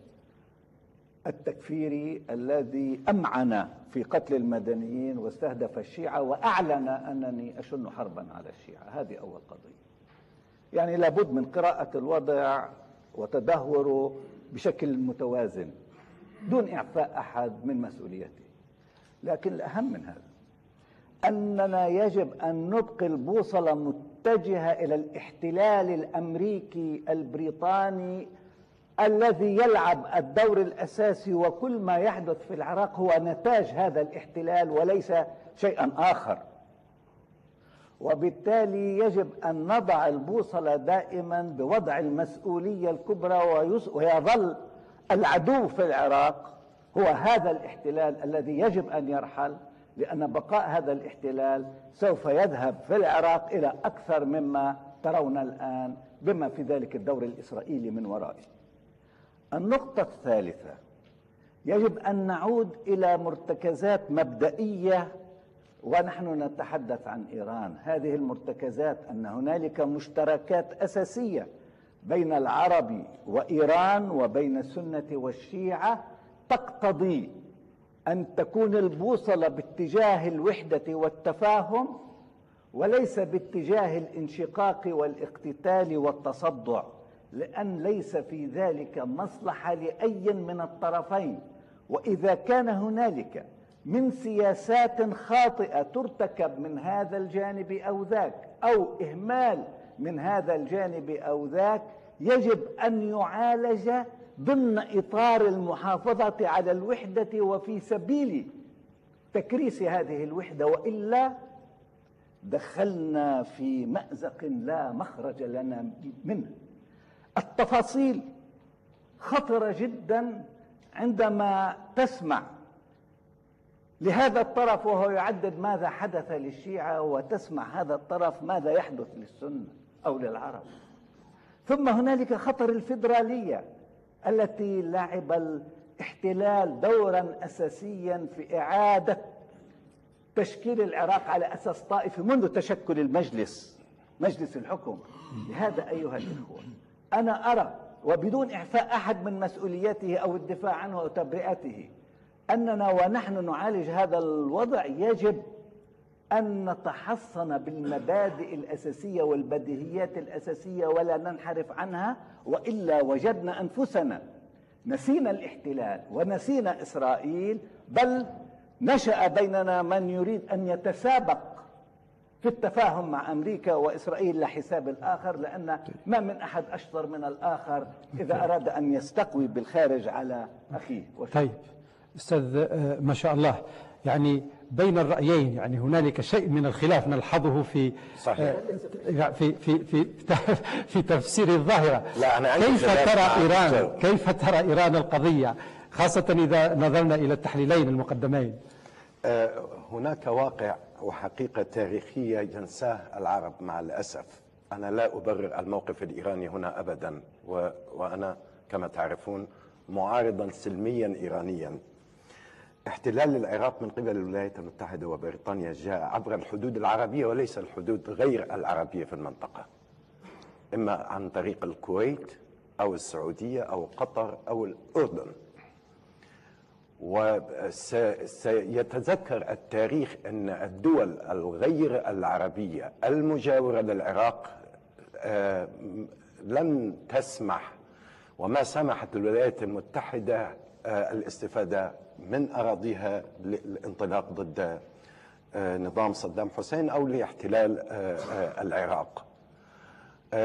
التكفيري الذي أمعن في قتل المدنيين واستهدف الشيعة وأعلن أنني أشن حربا على الشيعة. هذه أول قضية. يعني لابد من قراءة الوضع وتدهوره بشكل متوازن. دون إعفاء أحد من مسؤوليته. لكن الأهم من هذا أننا يجب أن نبقي البوصلة متجهة إلى الاحتلال الأمريكي البريطاني الذي يلعب الدور الأساسي وكل ما يحدث في العراق هو نتاج هذا الاحتلال وليس شيئا آخر. وبالتالي يجب أن نضع البوصلة دائما بوضع المسؤولية الكبرى ويظل العدو في العراق هو هذا الاحتلال الذي يجب أن يرحل لأن بقاء هذا الاحتلال سوف يذهب في العراق إلى أكثر مما ترون الآن بما في ذلك الدور الإسرائيلي من ورائه. النقطة الثالثة يجب أن نعود إلى مرتكزات مبدئية ونحن نتحدث عن إيران. هذه المرتكزات أن هنالك مشتركات أساسية بين العرب وإيران وبين السنة والشيعة تقتضي أن تكون البوصلة باتجاه الوحدة والتفاهم وليس باتجاه الانشقاق والاقتتال والتصدع لأن ليس في ذلك مصلحة لأي من الطرفين. وإذا كان هنالك من سياسات خاطئة ترتكب من هذا الجانب أو ذاك أو إهمال من هذا الجانب أو ذاك يجب أن يعالج ضمن إطار المحافظة على الوحدة وفي سبيل تكريس هذه الوحدة. وإلا دخلنا في مأزق لا مخرج لنا منه. التفاصيل خطرة جدا عندما تسمع لهذا الطرف وهو يعدد ماذا حدث للشيعة وتسمع هذا الطرف ماذا يحدث للسنة. أو للعرب. ثم هنالك خطر الفيدرالية التي لعب الاحتلال دورا أساسيا في إعادة تشكيل العراق على أساس طائفي منذ تشكل المجلس مجلس الحكم. لهذا أيها الإخوة أنا أرى وبدون إعفاء أحد من مسؤوليته أو الدفاع عنه أو تبرئته أننا ونحن نعالج هذا الوضع يجب أن نتحصن بالمبادئ الأساسية والبديهيات الأساسية ولا ننحرف عنها وإلا وجدنا أنفسنا نسينا الاحتلال ونسينا إسرائيل بل نشأ بيننا من يريد أن يتسابق في التفاهم مع أمريكا وإسرائيل لحساب الآخر لأن ما من أحد أشطر من الآخر إذا أراد أن يستقوي بالخارج على وشكرا. طيب. أستاذ آه، ما شاء الله. يعني بين الرأيين. يعني هنالك شيء من الخلاف نلحظه في صحيح. آه، في في في في تفسير الظاهرة. لا، أنا كيف ترى إيران؟ الدكتور. كيف ترى إيران القضية؟ خاصة إذا نظرنا إلى التحليلين المقدمين. آه، هناك واقع وحقيقة تاريخية ينساه العرب مع الأسف. أنا لا أبرر الموقف الإيراني هنا أبدا. وأنا كما تعرفون معارضا سلميا إيرانيا. احتلال العراق من قبل الولايات المتحدة وبريطانيا جاء عبر الحدود العربية وليس الحدود غير العربية في المنطقة. إما عن طريق الكويت أو السعودية أو قطر أو الأردن. وسيتذكر التاريخ أن الدول الغير العربية المجاورة للعراق آه، لم تسمح وما سمحت الولايات المتحدة آه، الاستفادة من أراضيها للانطلاق ضد آه، نظام صدام حسين أو لاحتلال العراق.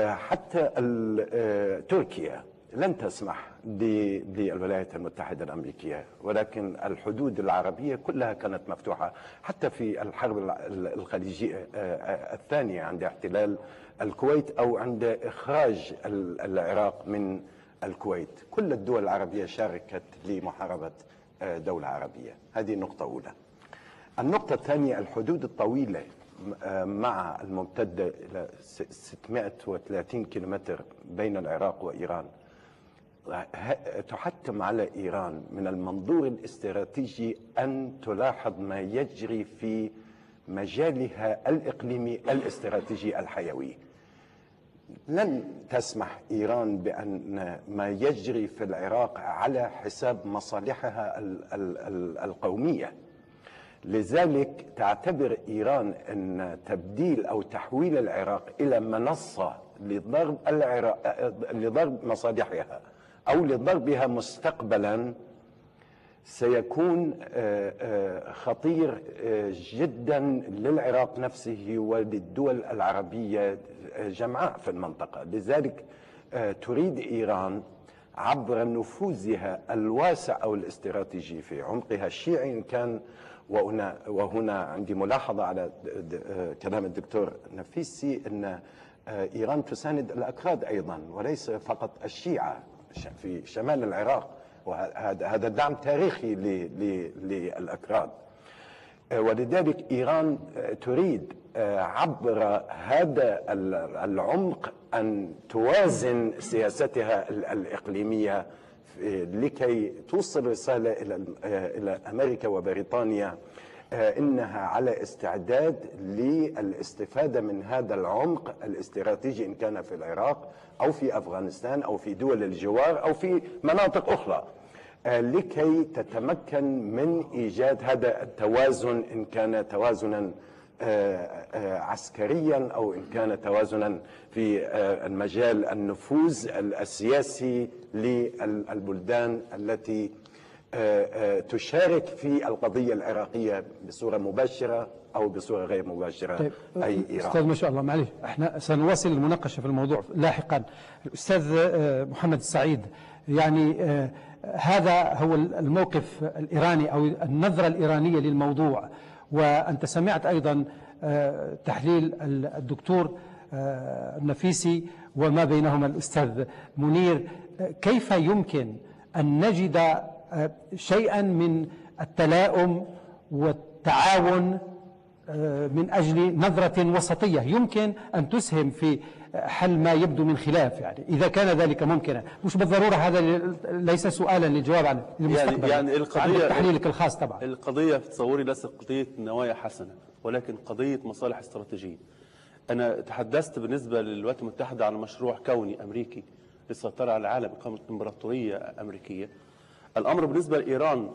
حتى تركيا لن تسمح للولايات المتحدة الأمريكية ولكن الحدود العربية كلها كانت مفتوحة. حتى في الحرب الخليجية الثانية عند احتلال الكويت أو عند إخراج العراق من الكويت. كل الدول العربية شاركت لمحاربة دولة عربية. هذه نقطة أولى. النقطة الثانية الحدود الطويلة مع الممتدة إلى 630 كيلومتر بين العراق وإيران. تحتم على إيران من المنظور الاستراتيجي أن تلاحظ ما يجري في مجالها الإقليمي الاستراتيجي الحيوي. لن تسمح إيران بأن ما يجري في العراق على حساب مصالحها القومية. لذلك تعتبر إيران أن تبديل أو تحويل العراق إلى منصة لضرب العراق لضرب مصالحها أو لضربها مستقبلا سيكون آه، آه، خطير آه، جدا للعراق نفسه وللدول العربية جمعاء في المنطقة. لذلك تريد إيران عبر نفوذها الواسع أو الاستراتيجي في عمقها الشيعي إن كان وهنا, وهنا عندي ملاحظة على كلام الدكتور نفيسي أن إيران تساند الأكراد أيضا وليس فقط الشيعة في شمال العراق. وهذا هذا دعم تاريخي للأكراد. آه، ولذلك إيران آه، تريد آه، عبر هذا العمق أن توازن سياستها الإقليمية لكي توصل رسالة إلى إلى أمريكا وبريطانيا. إنها على استعداد للاستفادة من هذا العمق الاستراتيجي إن كان في العراق أو في أفغانستان أو في دول الجوار أو في مناطق أخرى آه، لكي تتمكن من إيجاد هذا التوازن إن كان توازنا آه، آه، عسكريا أو إن كان توازنا في المجال النفوذ السياسي للبلدان التي تشارك في القضية العراقية بصورة مباشرة أو بصورة غير مباشرة طيب أي إيران. أستاذ ما شاء الله معلش إحنا سنواصل المناقشة في الموضوع لاحقا. الاستاذ محمد السعيد يعني هذا هو الموقف الإيراني أو النظرة الإيرانية للموضوع وأنت سمعت أيضا آه، تحليل الدكتور آه، النفيسي وما بينهما الأستاذ منير. كيف يمكن أن نجد آه، شيئا من التلاؤم والتعاون من أجل نظرة وسطية. يمكن أن تسهم في حل ما يبدو من خلاف يعني. إذا كان ذلك ممكنا. مش بالضرورة هذا ليس سؤالا للجواب عن المستقبل. يعني, يعني القضية عن تحليلك الخاص طبعا. القضية في تصوري ليست قضية نوايا حسنة ولكن قضية مصالح استراتيجية. أنا تحدثت بالنسبة للولايات المتحدة عن مشروع كوني أمريكي للسيطرة على العالم إقامة إمبراطورية أمريكية. الأمر بالنسبة لإيران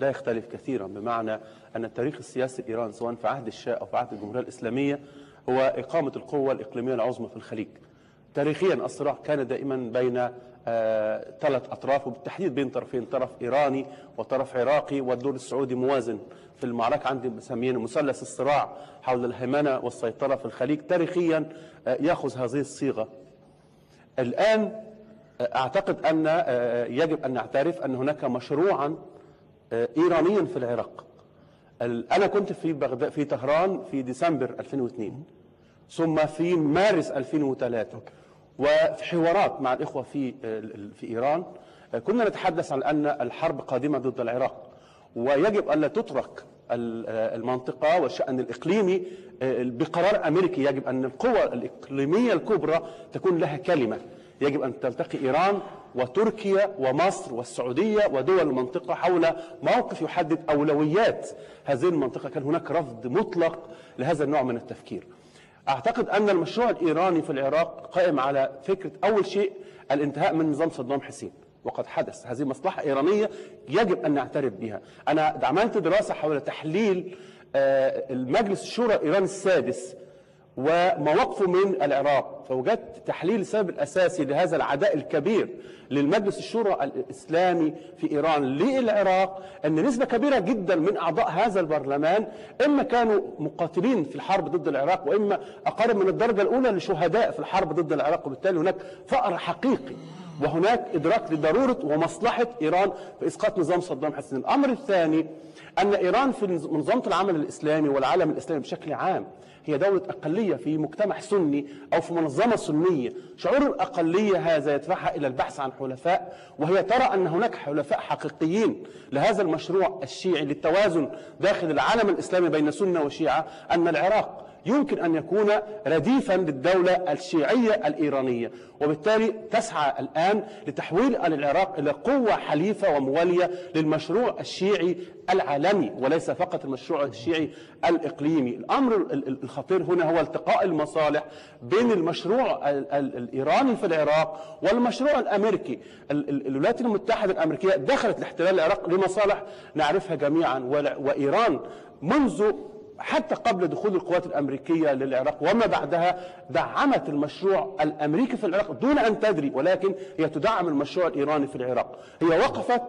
لا يختلف كثيرا بمعنى أن التاريخ السياسي الإيراني سواء في عهد الشاه أو في عهد الجمهورية الإسلامية هو إقامة القوة الإقليمية العظمى في الخليج. تاريخيا الصراع كان دائما بين آه ثلاث أطراف وبالتحديد بين طرفين طرف إيراني وطرف عراقي والدور السعودي موازن في المعركة عندي مسمينه مثلث الصراع حول الهيمنة والسيطرة في الخليج. تاريخيا آه يأخذ هذه الصيغة. الآن آه أعتقد أن آه، يجب أن نعترف أن هناك مشروعا آه، إيرانيا في العراق. أنا كنت في بغداد في طهران في ديسمبر 2002 ثم في مارس 2003 وفي حوارات مع الإخوة في في إيران. كنا نتحدث عن أن الحرب قادمة ضد العراق ويجب ألا تترك المنطقة والشأن الإقليمي بقرار أمريكي. يجب أن القوى الإقليمية الكبرى تكون لها كلمة. يجب أن تلتقي إيران وتركيا ومصر والسعودية ودول المنطقة حول موقف يحدد أولويات. هذه المنطقة كان هناك رفض مطلق لهذا النوع من التفكير. أعتقد أن المشروع الإيراني في العراق قائم على فكرة أول شيء الانتهاء من نظام صدام حسين وقد حدث. هذه مصلحة إيرانية يجب أن نعترف بها. أنا عملت دراسة حول تحليل آه، المجلس الشورى الإيراني السادس ومواقفه من العراق. فوجدت تحليل السبب الأساسي لهذا العداء الكبير للمجلس الشورى الإسلامي في إيران للعراق أن نسبة كبيرة جدا من أعضاء هذا البرلمان إما كانوا مقاتلين في الحرب ضد العراق وإما أقارب من الدرجة الأولى لشهداء في الحرب ضد العراق وبالتالي هناك فقر حقيقي وهناك إدراك لضرورة ومصلحة إيران في إسقاط نظام صدام حسين. الأمر الثاني أن إيران في منظمة العمل الإسلامي والعالم الإسلامي بشكل عام هي دولة أقلية في مجتمع سني أو في منظمة سنية. شعور الأقلية هذا يدفعها إلى البحث عن حلفاء وهي ترى أن هناك حلفاء حقيقيين لهذا المشروع الشيعي للتوازن داخل العالم الإسلامي بين سنة وشيعة أن العراق يمكن أن يكون رديفا للدولة الشيعية الإيرانية وبالتالي تسعى الآن لتحويل العراق إلى قوة حليفة وموالية للمشروع الشيعي العالمي وليس فقط المشروع الشيعي الإقليمي. الأمر الخطير هنا هو التقاء المصالح بين المشروع الإيراني في العراق والمشروع الأمريكي. الولايات المتحدة الأمريكية دخلت لاحتلال العراق لمصالح نعرفها جميعا وإيران منذ حتى قبل دخول القوات الأمريكية للعراق وما بعدها دعمت المشروع الأمريكي في العراق دون أن تدري ولكن هي تدعم المشروع الإيراني في العراق. هي وقفت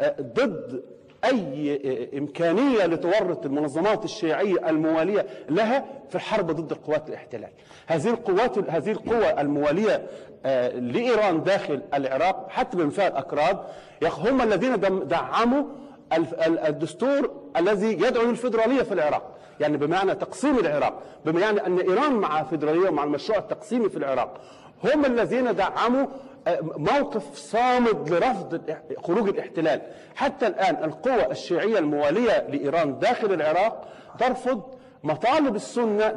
آه، ضد أي آه، إمكانية لتورط المنظمات الشيعية الموالية لها في الحرب ضد قوات الاحتلال. هذه القوات هذه القوى الموالية آه، لإيران داخل العراق حتى من فئه الاكراد هم الذين دعموا الدستور الذي يدعو للفيدرالية في العراق. يعني بمعنى تقسيم العراق بمعنى أن إيران مع فيدرالية ومع المشروع التقسيمي في العراق هم الذين دعموا آه، موقف صامد لرفض خروج الاحتلال. حتى الآن القوى الشيعية الموالية لإيران داخل العراق ترفض مطالب السنة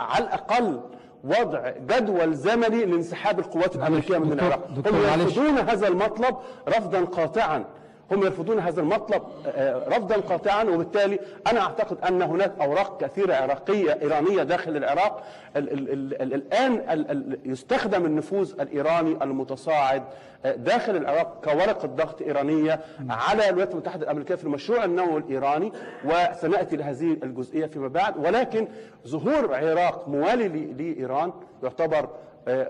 على الأقل وضع جدول زمني لانسحاب القوات الأمريكية من العراق. هم يرفضون هذا المطلب رفضا قاطعا. هم يرفضون هذا المطلب آه، رفضا قاطعا وبالتالي أنا أعتقد أن هناك أوراق كثيرة عراقية إيرانية داخل العراق الآن يستخدم النفوذ الإيراني المتصاعد آه، داخل العراق كورقة ضغط إيرانية على الولايات المتحدة الأمريكية في المشروع النووي الإيراني وسنأتي لهذه الجزئية فيما بعد. ولكن ظهور عراق موالي لإيران يعتبر آه،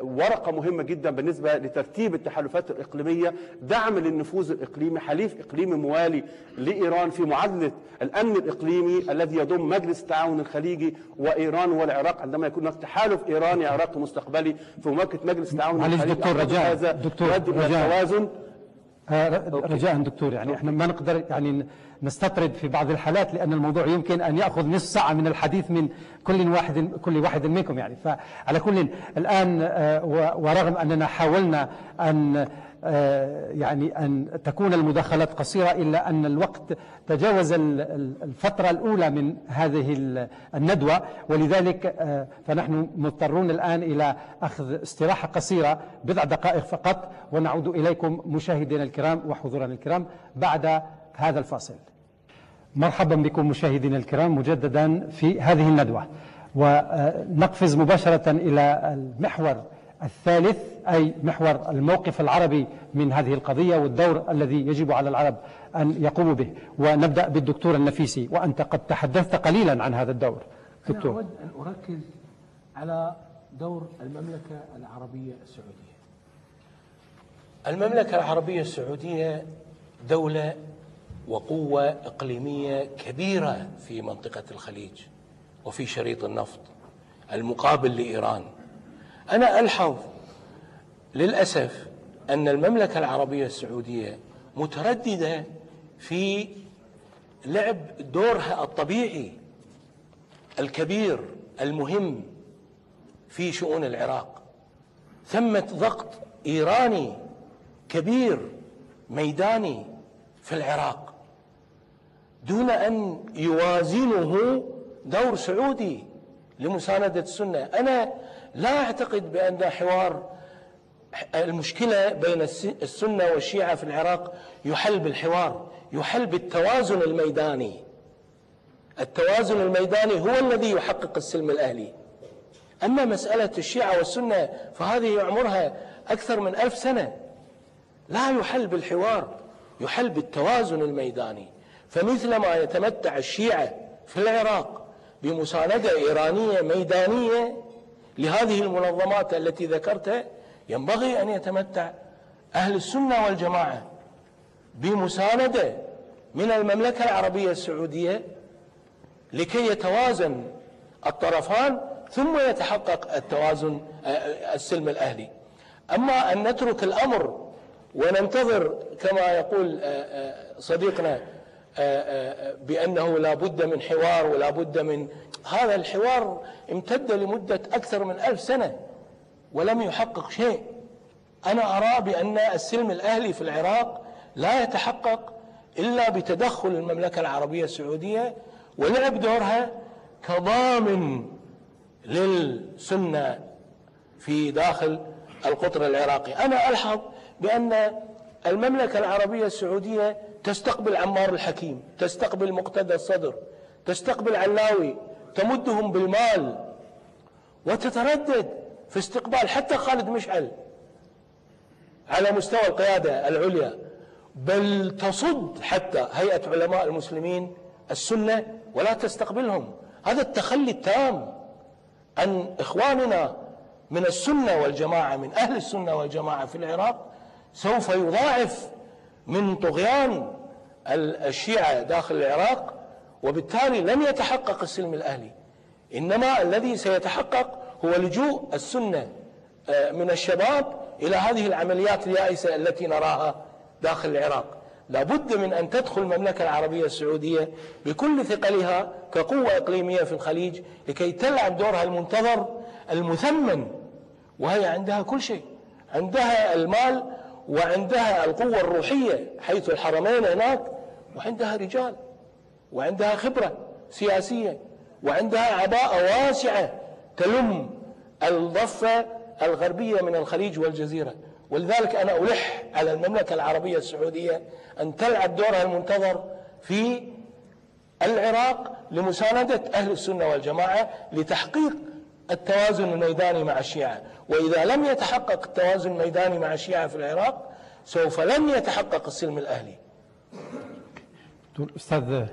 ورقة مهمة جدا بالنسبة لترتيب التحالفات الإقليمية دعم للنفوذ الإقليمي حليف إقليمي موالي لإيران في معادلة الأمن الإقليمي الذي يضم مجلس التعاون الخليجي وإيران والعراق عندما يكون هناك تحالف إيراني عراقي مستقبلي في مواجهة مجلس التعاون الخليجي. دكتور رجاء هذا دكتور رجاء. توازن آه، رجاء دكتور يعني إحنا ما نقدر يعني نستطرد في بعض الحالات لأن الموضوع يمكن أن يأخذ نصف ساعة من الحديث من كل واحد كل واحد منكم يعني. فعلى كل الآن آه، ورغم أننا حاولنا أن آه، يعني أن تكون المداخلات قصيرة إلا أن الوقت تجاوز الفترة الأولى من هذه الندوة. ولذلك آه، فنحن مضطرون الآن إلى أخذ استراحة قصيرة بضع دقائق فقط. ونعود إليكم مشاهدينا الكرام وحضورنا الكرام بعد هذا الفاصل. مرحبا بكم مشاهدينا الكرام مجددا في هذه الندوة. ونقفز مباشرة إلى المحور الثالث أي محور الموقف العربي من هذه القضية والدور الذي يجب على العرب أن يقوموا به. ونبدأ بالدكتور النفيسي. وأنت قد تحدثت قليلا عن هذا الدور. دكتور. أنا أود أن أركز على دور المملكة العربية السعودية. المملكة العربية السعودية دولة وقوة إقليمية كبيرة في منطقة الخليج وفي شريط النفط المقابل لإيران. أنا ألحظ للأسف أن المملكة العربية السعودية مترددة في لعب دورها الطبيعي الكبير المهم في شؤون العراق. ثمة ضغط إيراني كبير ميداني في العراق دون أن يوازنه دور سعودي لمساندة السنة. أنا لا أعتقد بأن حوار المشكلة بين السنة والشيعة في العراق يحل بالحوار يحل بالتوازن الميداني. التوازن الميداني هو الذي يحقق السلم الأهلي. أما مسألة الشيعة والسنة فهذه عمرها أكثر من ألف سنة. لا يحل بالحوار يحل بالتوازن الميداني. فمثلما يتمتع الشيعة في العراق بمساندة إيرانية ميدانية لهذه المنظمات التي ذكرتها ينبغي أن يتمتع أهل السنة والجماعة بمساندة من المملكة العربية السعودية لكي يتوازن الطرفان ثم يتحقق التوازن آه، السلم الأهلي. أما أن نترك الأمر وننتظر كما يقول آه، آه، صديقنا بأنه لا بد من حوار ولا بد من هذا الحوار امتد لمدة أكثر من ألف سنة ولم يحقق شيء. أنا أرى بأن السلم الأهلي في العراق لا يتحقق إلا بتدخل المملكة العربية السعودية ولعب دورها كضامن للسنة في داخل القطر العراقي. أنا ألحظ بأن المملكة العربية السعودية تستقبل عمار الحكيم تستقبل مقتدى الصدر تستقبل علاوي تمدهم بالمال وتتردد في استقبال حتى خالد مشعل على مستوى القيادة العليا. بل تصد حتى هيئة علماء المسلمين السنة ولا تستقبلهم. هذا التخلي التام عن إخواننا من السنة والجماعة من أهل السنة والجماعة في العراق سوف يضاعف من طغيان الشيعة داخل العراق وبالتالي لن يتحقق السلم الأهلي. إنما الذي سيتحقق هو لجوء السنة آه، من الشباب إلى هذه العمليات اليائسة التي نراها داخل العراق. لابد من أن تدخل المملكة العربية السعودية بكل ثقلها كقوة إقليمية في الخليج لكي تلعب دورها المنتظر المثمن. وهي عندها كل شيء. عندها المال وعندها القوة الروحية حيث الحرمين هناك وعندها رجال. وعندها خبرة سياسية وعندها عباءة واسعة تلم الضفة الغربية من الخليج والجزيرة. ولذلك أنا ألح على المملكة العربية السعودية أن تلعب دورها المنتظر في العراق لمساندة أهل السنة والجماعة لتحقيق التوازن الميداني مع الشيعة. وإذا لم يتحقق التوازن الميداني مع الشيعة في العراق سوف لن يتحقق السلم الأهلي. أستاذ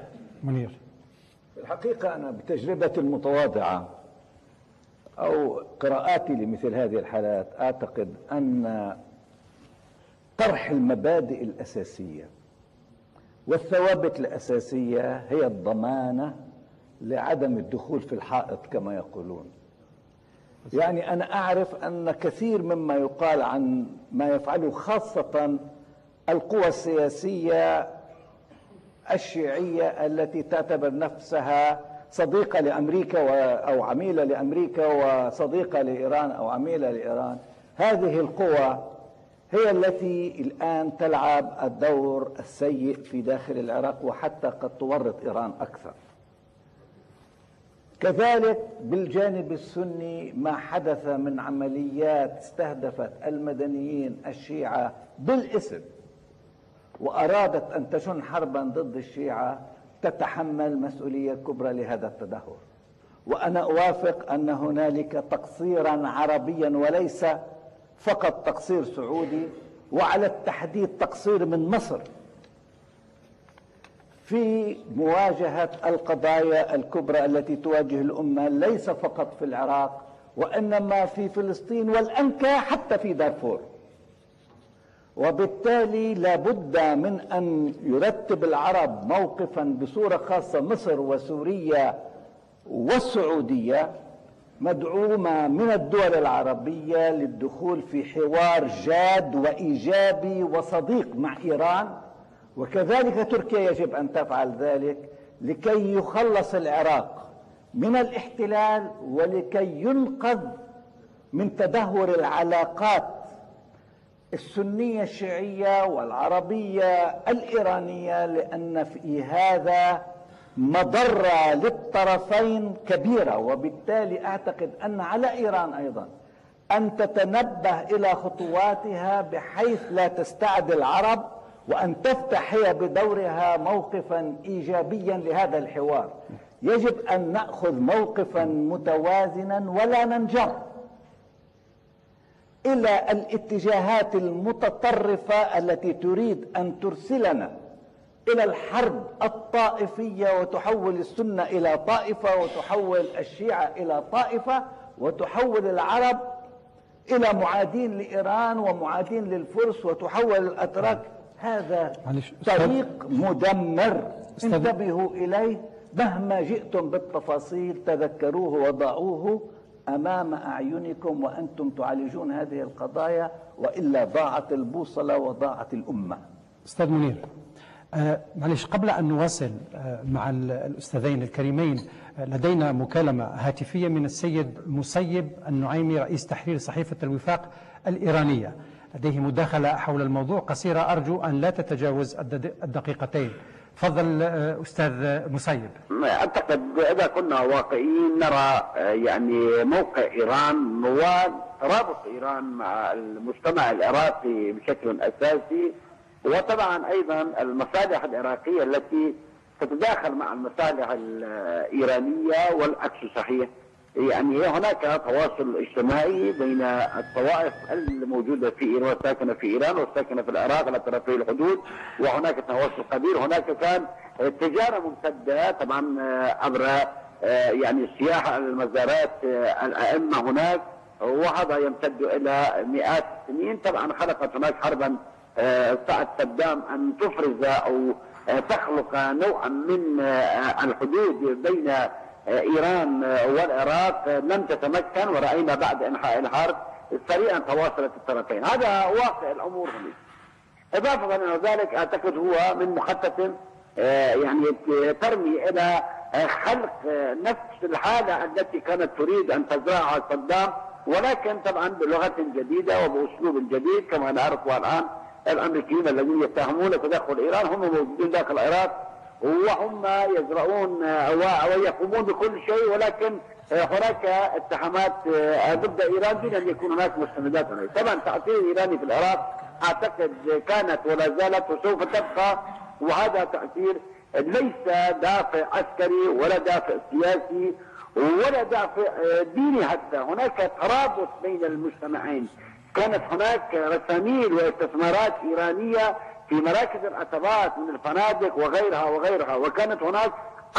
منير. الحقيقة أنا بتجربتي المتواضعة أو قراءاتي لمثل هذه الحالات أعتقد أن طرح المبادئ الأساسية والثوابت الأساسية هي الضمانة لعدم الدخول في الحائط كما يقولون. يعني أنا أعرف أن كثير مما يقال عن ما يفعله خاصة القوى السياسية الشيعية التي تعتبر نفسها صديقة لأمريكا أو عميلة لأمريكا وصديقة لإيران أو عميلة لإيران. هذه القوى هي التي الآن تلعب الدور السيء في داخل العراق وحتى قد تورط إيران أكثر. كذلك بالجانب السني ما حدث من عمليات استهدفت المدنيين الشيعة بالاسم. وأرادت أن تشن حربا ضد الشيعة تتحمل مسؤولية كبرى لهذا التدهور. وأنا أوافق أن هنالك تقصيرا عربيا وليس فقط تقصير سعودي وعلى التحديد تقصير من مصر. في مواجهة القضايا الكبرى التي تواجه الأمة ليس فقط في العراق وإنما في فلسطين والأنكى حتى في دارفور. وبالتالي لابد من أن يرتب العرب موقفا بصورة خاصة مصر وسوريا والسعودية مدعومة من الدول العربية للدخول في حوار جاد وإيجابي وصديق مع إيران. وكذلك تركيا يجب أن تفعل ذلك لكي يخلص العراق من الاحتلال ولكي ينقذ من تدهور العلاقات السنية الشيعية والعربية الإيرانية لأن في هذا مضرة للطرفين كبيرة. وبالتالي أعتقد أن على إيران أيضا أن تتنبه إلى خطواتها بحيث لا تستعد العرب وأن تفتح هي بدورها موقفا إيجابيا لهذا الحوار. يجب أن نأخذ موقفا متوازنا ولا ننجر. إلى الاتجاهات المتطرفة التي تريد أن ترسلنا إلى الحرب الطائفية وتحول السنة إلى طائفة وتحول الشيعة إلى طائفة وتحول العرب إلى معادين لإيران ومعادين للفرس وتحول الأتراك. هذا طريق مدمر. انتبهوا إليه. مهما جئتم بالتفاصيل تذكروه وضعوه. أمام أعينكم وأنتم تعالجون هذه القضايا وإلا ضاعت البوصلة وضاعت الأمة. أستاذ منير آه، معلش قبل أن نواصل آه، مع ال- الأستاذين الكريمين آه، لدينا مكالمة هاتفية من السيد مسيب النعيمي رئيس تحرير صحيفة الوفاق الإيرانية. لديه مداخلة حول الموضوع قصيرة أرجو أن لا تتجاوز الد- الدقيقتين. تفضل آه، أستاذ مسيب. أعتقد إذا كنا واقعيين نرى آه، يعني موقع إيران وترابط إيران مع المجتمع العراقي بشكل أساسي وطبعا أيضا المصالح العراقية التي تتداخل مع المصالح الإيرانية والعكس صحيح. يعني هناك تواصل اجتماعي بين الطوائف الموجودة في إيران والساكنة في إيران والساكنة في العراق على طرفي الحدود. وهناك تواصل كبير. هناك كان تجارة ممتدة طبعا آه، عبر آه، يعني السياحه على المزارات آه، الأئمة هناك. وهذا يمتد إلى مئات السنين. طبعا خلقت هناك حربا سعت صدام أن تفرز آه، تخلق نوعا من الحدود بين آه، والعراق لم تتمكن ورأينا بعد انهاء الحرب سريعا تواصلت الطرفين. هذا واقع الأمور هناك إضافة إلى ذلك أعتقد هو من مخطط آه، يعني ترمي إلى خلق نفس الحالة التي كانت تريد أن تزرعها صدام ولكن طبعا بلغة جديدة وبأسلوب جديد كما نعرفها الآن الأمريكيين الذين يتهمون تدخل إيران هم موجودين داخل العراق. وهم يزرعون ويقومون بكل شيء ولكن هناك اتهامات آه، ضد إيران دون أن يكون هناك مستندات هناك. طبعا تأثير الايراني في العراق أعتقد كانت ولا زالت وسوف تبقى وهذا تأثير ليس دافع عسكري ولا دافع سياسي ولا دافع آه، ديني حتى هناك ترابط بين المجتمعين كانت هناك رساميل واستثمارات إيرانية في مراكز العتبات من الفنادق وغيرها وغيرها وكانت هناك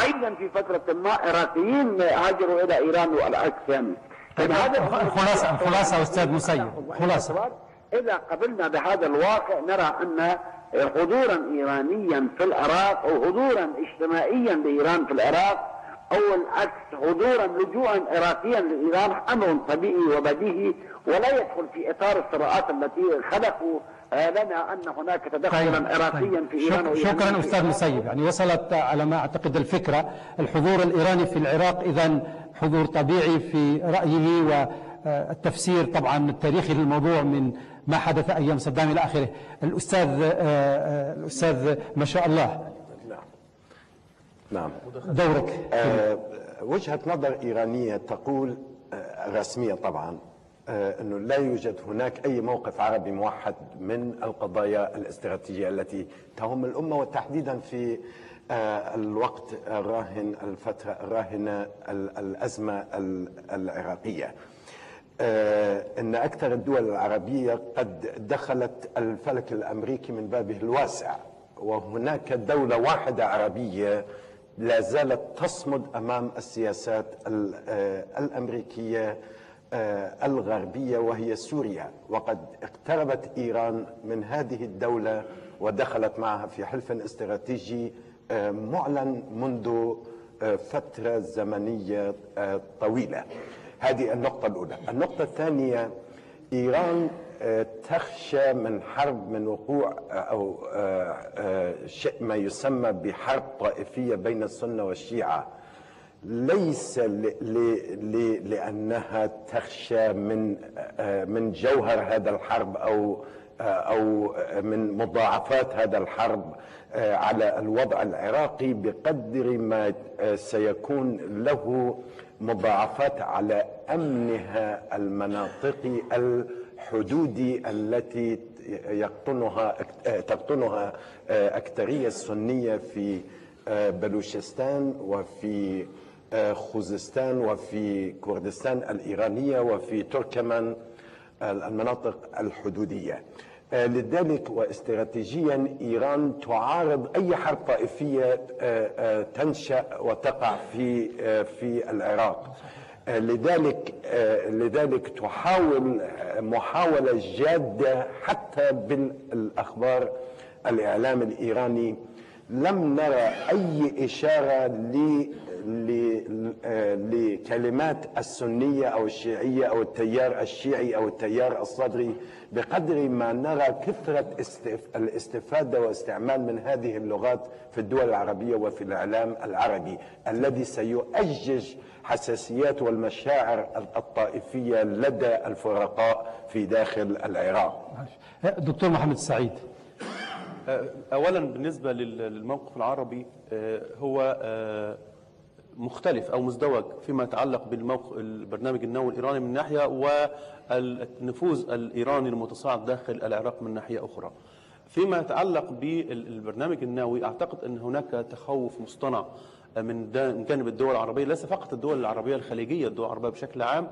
أيضا في فترة ما عراقيين هاجروا إلى إيران والعكس يعني الخلاصة الخلاصة أستاذ مسيب خلاصة إذا قبلنا بهذا الواقع نرى أن حضورا ايرانيا في العراق أو حضورا اجتماعيا لايران في العراق أو العكس حضورا لجوءا عراقيا لإيران أمر طبيعي وبديهي. ولا يدخل في إطار الصراعات التي خلقوا آه، لنا أن هناك تدخلا عراقيا في إيران شك- شكرا في أستاذ. مسيب. يعني وصلت على ما أعتقد الفكرة. الحضور الإيراني في العراق اذا حضور طبيعي في رأيه والتفسير طبعا التاريخي للموضوع من ما حدث أيام صدام إلى آخره. الأستاذ آه، آه، الأستاذ ما شاء الله. نعم. دورك. آه، وجهة نظر إيرانية تقول رسميا طبعا. أنه لا يوجد هناك أي موقف عربي موحد من القضايا الاستراتيجية التي تهم الأمة وتحديدا في آه، الوقت الراهن الفترة الراهنة ال- الأزمة ال- العراقية. آه، إن أكثر الدول العربية قد دخلت الفلك الأمريكي من بابه الواسع وهناك دولة واحدة عربية لا زالت تصمد أمام السياسات ال- آه، الغربية وهي سوريا. وقد اقتربت إيران من هذه الدولة ودخلت معها في حلف استراتيجي آه، معلن منذ آه، فترة زمنية آه، طويلة. هذه النقطة الأولى. النقطة الثانية إيران تخشى من حرب من وقوع أو ما يسمى بحرب طائفية بين السنة والشيعة. ليس ل- ل- ل- لأنها تخشى من آه، من جوهر هذا الحرب أو آه، أو من مضاعفات هذا الحرب آه، على الوضع العراقي بقدر ما سيكون له مضاعفات على أمنها المناطقي الحدودي التي يقطنها تقطنها اكثريه السنية في بلوشستان وفي خوزستان وفي كردستان الإيرانية وفي تركمان المناطق الحدودية. آه، لذلك واستراتيجيا إيران تعارض أي حرب طائفية آه، آه، تنشأ وتقع في في العراق. لذلك لذلك تحاول محاولة جادة حتى بالأخبار الإعلام الإيراني. لم نرى أي إشارة لكلمات السنية أو الشيعية أو التيار الشيعي أو التيار الصدري بقدر ما نرى كثرة الاستفادة واستعمال من هذه اللغات في الدول العربية وفي الإعلام العربي الذي سيؤجج حساسيات والمشاعر الطائفية لدى الفرقاء في داخل العراق. دكتور محمد السعيد اولا بالنسبة للموقف العربي آه، هو آه، مختلف أو مزدوج فيما يتعلق بالموقف البرنامج النووي الإيراني من ناحية والنفوذ الإيراني المتصاعد داخل العراق من ناحية أخرى. فيما يتعلق بالبرنامج النووي أعتقد أن هناك تخوف مصطنع من جانب الدول العربية ليس فقط الدول العربية الخليجية الدول العربية بشكل عام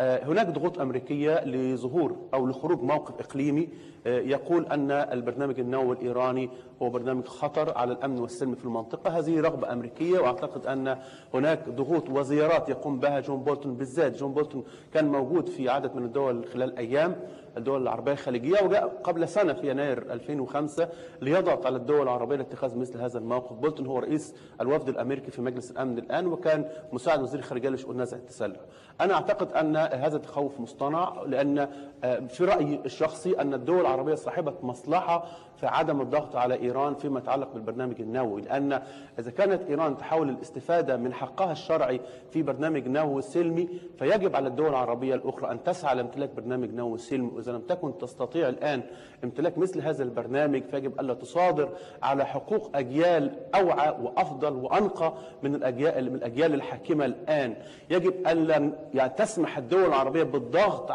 هناك ضغوط أمريكية لظهور أو لخروج موقف إقليمي. آه، يقول أن البرنامج النووي الإيراني هو برنامج خطر على الأمن والسلم في المنطقة، هذه رغبة أمريكية وأعتقد أن هناك ضغوط وزيارات يقوم بها جون بولتون بالذات، جون بولتون كان موجود في عدد من الدول خلال أيام. الدول العربية الخليجية وجاء قبل سنة في يناير 2005 ليضغط على الدول العربية لاتخاذ مثل هذا الموقف. بولتون هو رئيس الوفد الأمريكي في مجلس الأمن الآن وكان مساعد وزير الخارجية لشؤون نزع التسلح أنا أعتقد أن هذا التخوف مصطنع لأن آه، في رأيي الشخصي أن الدول العربية صاحبة مصلحة في عدم الضغط على إيران فيما يتعلق بالبرنامج النووي لأن إذا كانت إيران تحاول الاستفادة من حقها الشرعي في برنامج نووي سلمي فيجب على الدول العربية الأخرى أن تسعى لامتلاك برنامج نووي سلمي. وإذا لم تكن تستطيع الآن امتلاك مثل هذا البرنامج فيجب ألا تصادر على حقوق أجيال أوعى وأفضل وأنقى من الأجيال من الأجيال الحاكمة الآن. يجب ألا يعني تسمح الدول العربية بالضغط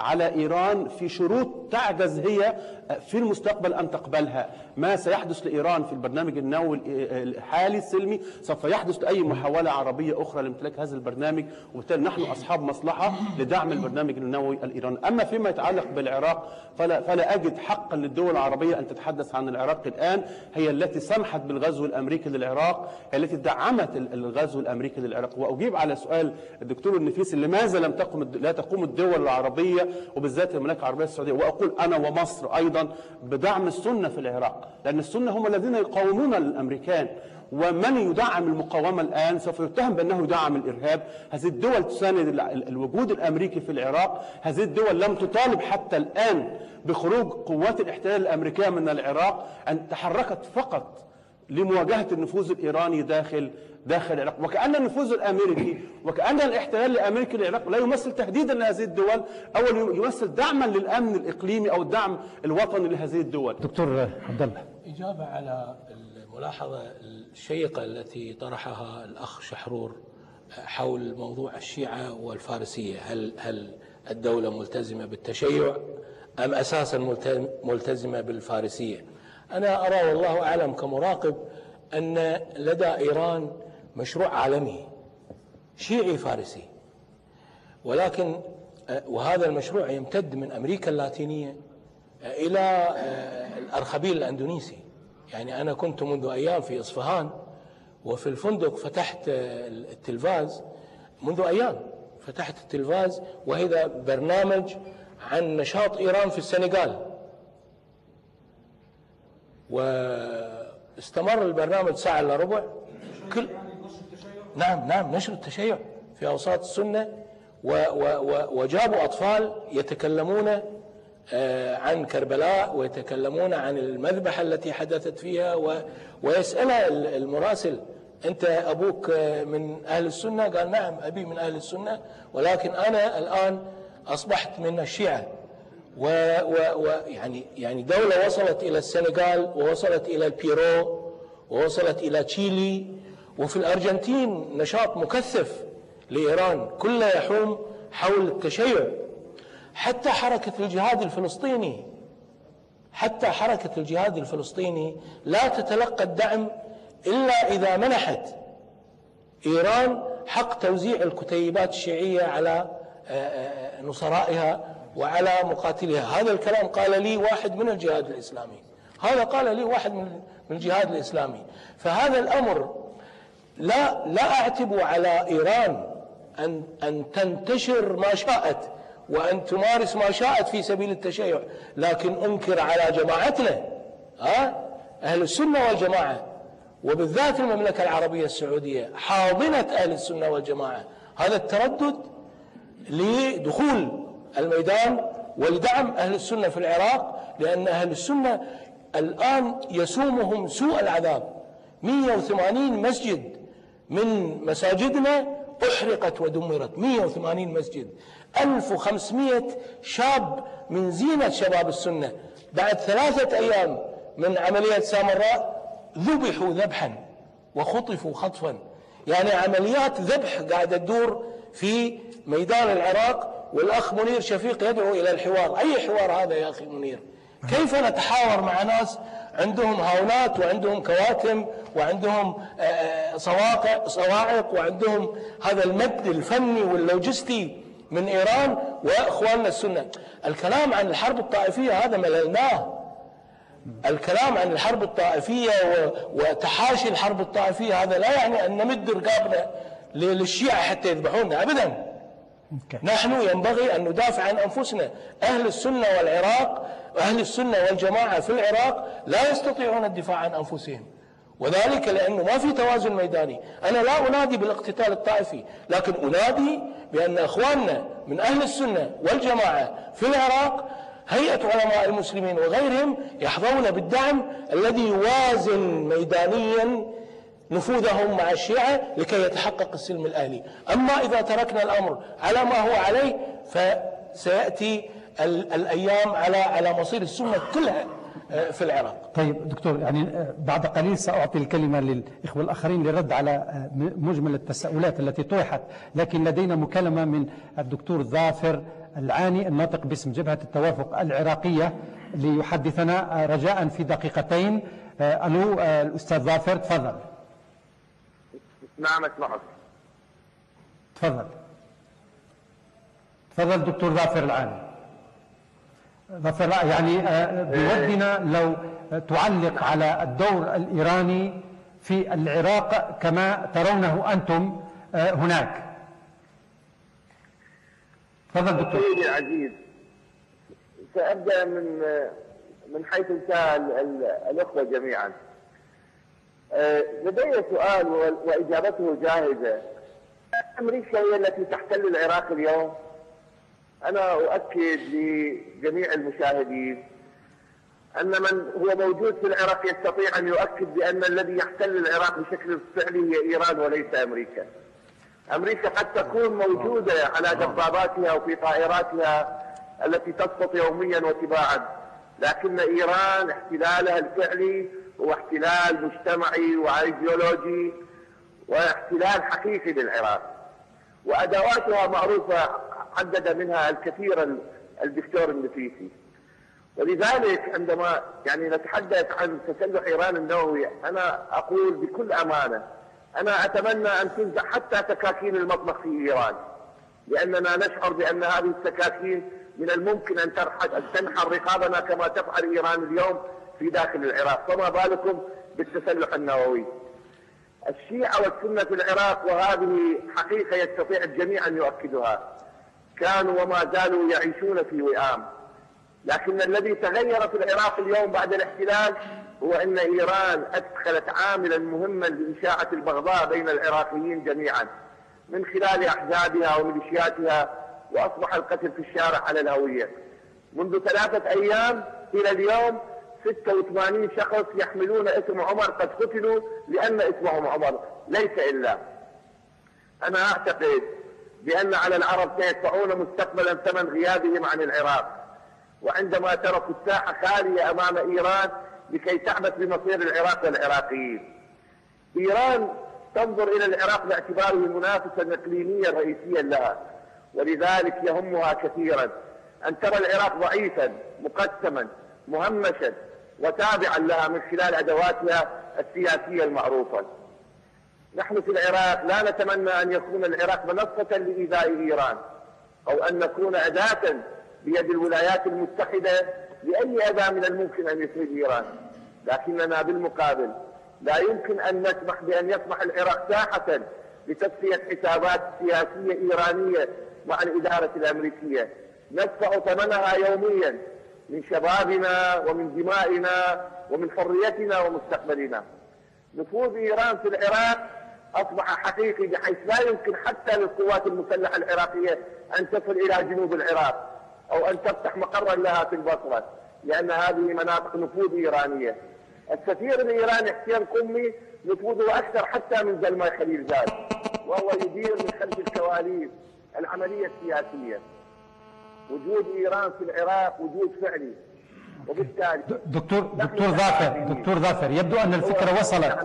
على إيران في شروط تعجز هي في المستقبل أن تقبلها ما سيحدث لإيران في البرنامج النووي الحالي السلمي؟ سوف يحدث لأي محاولة عربية أخرى لامتلاك هذا البرنامج وبالتالي نحن أصحاب مصلحة لدعم البرنامج النووي الإيراني. أما فيما يتعلق بالعراق فلا, فلا أجد حقا للدول العربية أن تتحدث عن العراق الآن. هي التي سمحت بالغزو الأمريكي للعراق هي التي دعمت الغزو الأمريكي للعراق. وأجيب على سؤال الدكتور النفيسي لماذا لم تقم لا تقوم الدول العربية وبالذات المملكة العربية السعودية. وأقول أنا ومصر أيضا بدعم السنة في العراق. لأن السنة هم الذين يقاومون الأمريكان. ومن يدعم المقاومة الآن سوف يتهم بأنه يدعم الإرهاب. هذه الدول تساند الوجود الأمريكي في العراق. هذه الدول لم تطالب حتى الآن بخروج قوات الاحتلال الأمريكية من العراق. أن تحركت فقط لمواجهة النفوذ الإيراني داخل داخل العراق. وكأن النفوذ الأمريكي وكأن الاحتلال الأمريكي للعراق لا يمثل تهديدا لهذه الدول أو يمثل دعما للأمن الإقليمي أو الدعم الوطني لهذه الدول. دكتور عبد الله إجابة على الملاحظة الشيقة التي طرحها الأخ شحرور حول موضوع الشيعة والفارسية. هل هل الدولة ملتزمة بالتشيع أم أساسا ملتزمة بالفارسية؟ أنا أرى والله أعلم كمراقب أن لدى إيران مشروع عالمي شيعي فارسي. ولكن وهذا المشروع يمتد من أمريكا اللاتينية إلى الأرخبيل الأندونيسي. يعني أنا كنت منذ أيام في إصفهان وفي الفندق فتحت التلفاز منذ أيام فتحت التلفاز وهذا برنامج عن نشاط إيران في السنغال. واستمر البرنامج ساعة إلا ربع. كل نعم نعم نشر التشيع في أوساط السنة و و و وجابوا أطفال يتكلمون آه، عن كربلاء ويتكلمون عن المذبحة التي حدثت فيها و ويسألها المراسل أنت أبوك من أهل السنة؟ قال نعم أبي من أهل السنة ولكن أنا الآن أصبحت من الشيعة. ويعني يعني دولة وصلت إلى السنغال ووصلت إلى البيرو ووصلت إلى تشيلي وفي الأرجنتين نشاط مكثف لإيران كله يحوم حول التشيع. حتى حركة الجهاد الفلسطيني حتى حركة الجهاد الفلسطيني لا تتلقى الدعم إلا إذا منحت إيران حق توزيع الكتيبات الشيعية على آه، آه، نصرائها وعلى مقاتلها هذا الكلام قال لي واحد من الجهاد الإسلامي. هذا قال لي واحد من الجهاد الإسلامي. فهذا الأمر لا لا أعتب على إيران أن أن تنتشر ما شاءت وأن تمارس ما شاءت في سبيل التشيع لكن أنكر على جماعتنا ها؟ أهل السنة والجماعة. وبالذات المملكة العربية السعودية حاضنة أهل السنة والجماعة. هذا التردد لدخول الميدان ولدعم أهل السنة في العراق لأن أهل السنة الآن يسومهم سوء العذاب. 180 مسجد من مساجدنا أحرقت ودمرت. 180 مسجد. 1500 شاب من زينة شباب السنة. بعد ثلاثة أيام من عملية سامراء ذبحوا ذبحا وخطفوا خطفا. يعني عمليات ذبح قاعدة تدور في ميدان العراق والأخ منير شفيق يدعو إلى الحوار. أي حوار هذا يا أخي منير؟ كيف نتحاور مع ناس عندهم هاونات وعندهم كواتم وعندهم آه، آه، صواعق وعندهم هذا المد الفني واللوجستي من إيران وإخواننا السنة. الكلام عن الحرب الطائفية هذا مللناه. الكلام عن الحرب الطائفية وتحاشي الحرب الطائفية هذا لا يعني أن نمد رقابنا للشيعة حتى يذبحونا ابدا. نحن ينبغي أن ندافع عن أنفسنا. أهل السنة والعراق أهل السنة والجماعة في العراق لا يستطيعون الدفاع عن أنفسهم. وذلك لأنه ما في توازن ميداني. أنا لا أنادي بالاقتتال الطائفي لكن أنادي بأن أخواننا من أهل السنة والجماعة في العراق هيئة علماء المسلمين وغيرهم يحظون بالدعم الذي يوازن ميدانيا نفوذهم مع الشيعة لكي يتحقق السلم الأهلي أما إذا تركنا الأمر على ما هو عليه فسيأتي الأيام على على مصير السنة كلها آه، في العراق. طيب دكتور يعني آه، بعد قليل سأعطي الكلمة للإخوة الآخرين للرد على آه، مجمل التساؤلات التي طرحت، لكن لدينا مكالمة من الدكتور ظافر العاني الناطق باسم جبهة التوافق العراقية ليحدثنا رجاء في دقيقتين. ألو الأستاذ ظافر تفضل. نعم اسمعك. تفضل. تفضل دكتور ظافر العاني. يعني آه، بودنا لو تعلق على الدور الإيراني في العراق كما ترونه أنتم آه، هناك تفضل دكتور سيدي العزيز سأبدأ من من حيث انتهى الأخوة جميعا آه، لدي سؤال وإجابته جاهزة. أمريكا هي التي تحتل العراق اليوم؟ أنا أؤكد لجميع المشاهدين أن من هو موجود في العراق يستطيع أن يؤكد بأن الذي يحتل العراق بشكل فعلي هي إيران وليس أمريكا. أمريكا قد تكون موجودة على دباباتها وفي طائراتها التي تسقط يوميا وتباعا لكن إيران احتلالها الفعلي هو احتلال مجتمعي وايديولوجي واحتلال حقيقي للعراق. وأدواتها معروفة حدد منها الكثير الدكتور النفيسي. ولذلك عندما يعني نتحدث عن تسلح إيران النووي أنا أقول بكل أمانة أنا أتمنى أن تنزع حتى سكاكين المطبخ في إيران لأننا نشعر بأن هذه السكاكين من الممكن أن تنحر رقابنا كما تفعل إيران اليوم. في داخل العراق. فما بالكم بالتسلح النووي؟ الشيعة والسنة في العراق وهذه حقيقة يستطيع الجميع أن يؤكدها. كانوا وما زالوا يعيشون في وئام. لكن الذي تغير في العراق اليوم بعد الاحتلال هو إن إيران أدخلت عاملا مهما لاشاعه البغضاء بين العراقيين جميعا من خلال أحزابها وميليشياتها وأصبح القتل في الشارع على الهوية. منذ ثلاثة أيام إلى اليوم 86 شخص يحملون اسم عمر قد قتلوا لأن اسمهم عمر ليس إلا. أنا أعتقد بأن على العرب سيدفعون مستقبلا ثمن غيابهم عن العراق. وعندما تركوا الساحة خالية أمام إيران لكي تعبث بمصير العراق والعراقيين. إيران تنظر إلى العراق باعتباره منافسا إقليميا رئيسيا لها ولذلك يهمها كثيرا أن ترى العراق ضعيفا مقسما مهمشا. وتابعا لها من خلال أدواتها السياسية المعروفة. نحن في العراق لا نتمنى أن يكون العراق منصة لإيذاء إيران أو أن نكون أداة بيد الولايات المتحدة بأي أداة من الممكن أن يفرد إيران. لكننا بالمقابل لا يمكن أن نسمح بأن يصبح العراق ساحة لتصفية حسابات سياسية إيرانية مع الإدارة الأمريكية. ندفع ثمنها يوميا. من شبابنا ومن دمائنا ومن حريتنا ومستقبلنا. نفوذ إيران في العراق أصبح حقيقي بحيث لا يمكن حتى للقوات المسلحة العراقية أن تصل إلى جنوب العراق أو أن تفتح مقرا لها في البصرة لأن هذه مناطق نفوذ إيرانية. السفير الإيراني حسين قمي نفوذه أكثر حتى من زلمة خليل زاد وهو يدير من خلف الكواليس العملية السياسية. وجود إيران في العراق وجود فعلي. وبالتالي دكتور دكتور ظافر دكتور ظافر يبدو أن الفكرة وصلت.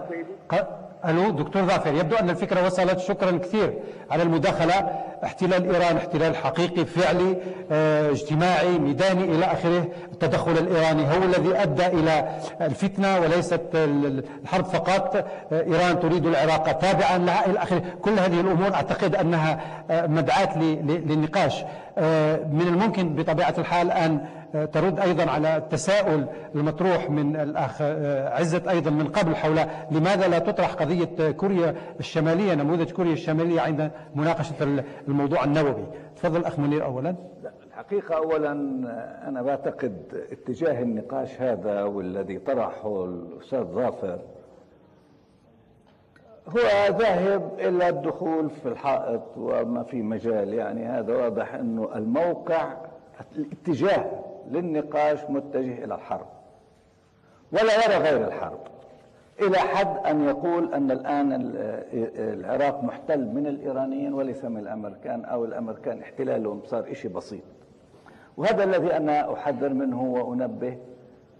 ألو دكتور ظافر يبدو أن الفكرة وصلت. شكرا كثير على المداخلة. احتلال إيران احتلال حقيقي فعلي آه، اجتماعي ميداني إلى آخره. التدخل الإيراني هو الذي أدى إلى الفتنة وليست ال- الحرب فقط. آه، إيران تريد العراق تابعا لها إلى آخره. كل هذه الأمور أعتقد أنها آه، مدعاة للنقاش. من الممكن بطبيعة الحال أن ترد أيضا على التساؤل المطروح من الأخ عزت أيضا من قبل حول لماذا لا تطرح قضية كوريا الشمالية نموذج كوريا الشمالية عند مناقشة الموضوع النووي؟ تفضل أخ منير أولا. لا، الحقيقة أولا أنا بعتقد اتجاه النقاش هذا والذي طرحه الأستاذ ظافر هو ذاهب إلى الدخول في الحائط وما في مجال. يعني هذا واضح أنه الموقع الاتجاه للنقاش متجه إلى الحرب. ولا يرى غير الحرب. إلى حد أن يقول أن الآن ال- العراق محتل من الإيرانيين وليس من الأمريكان أو الأمريكان احتلالهم صار إشي بسيط. وهذا الذي أنا أحذر منه وأنبه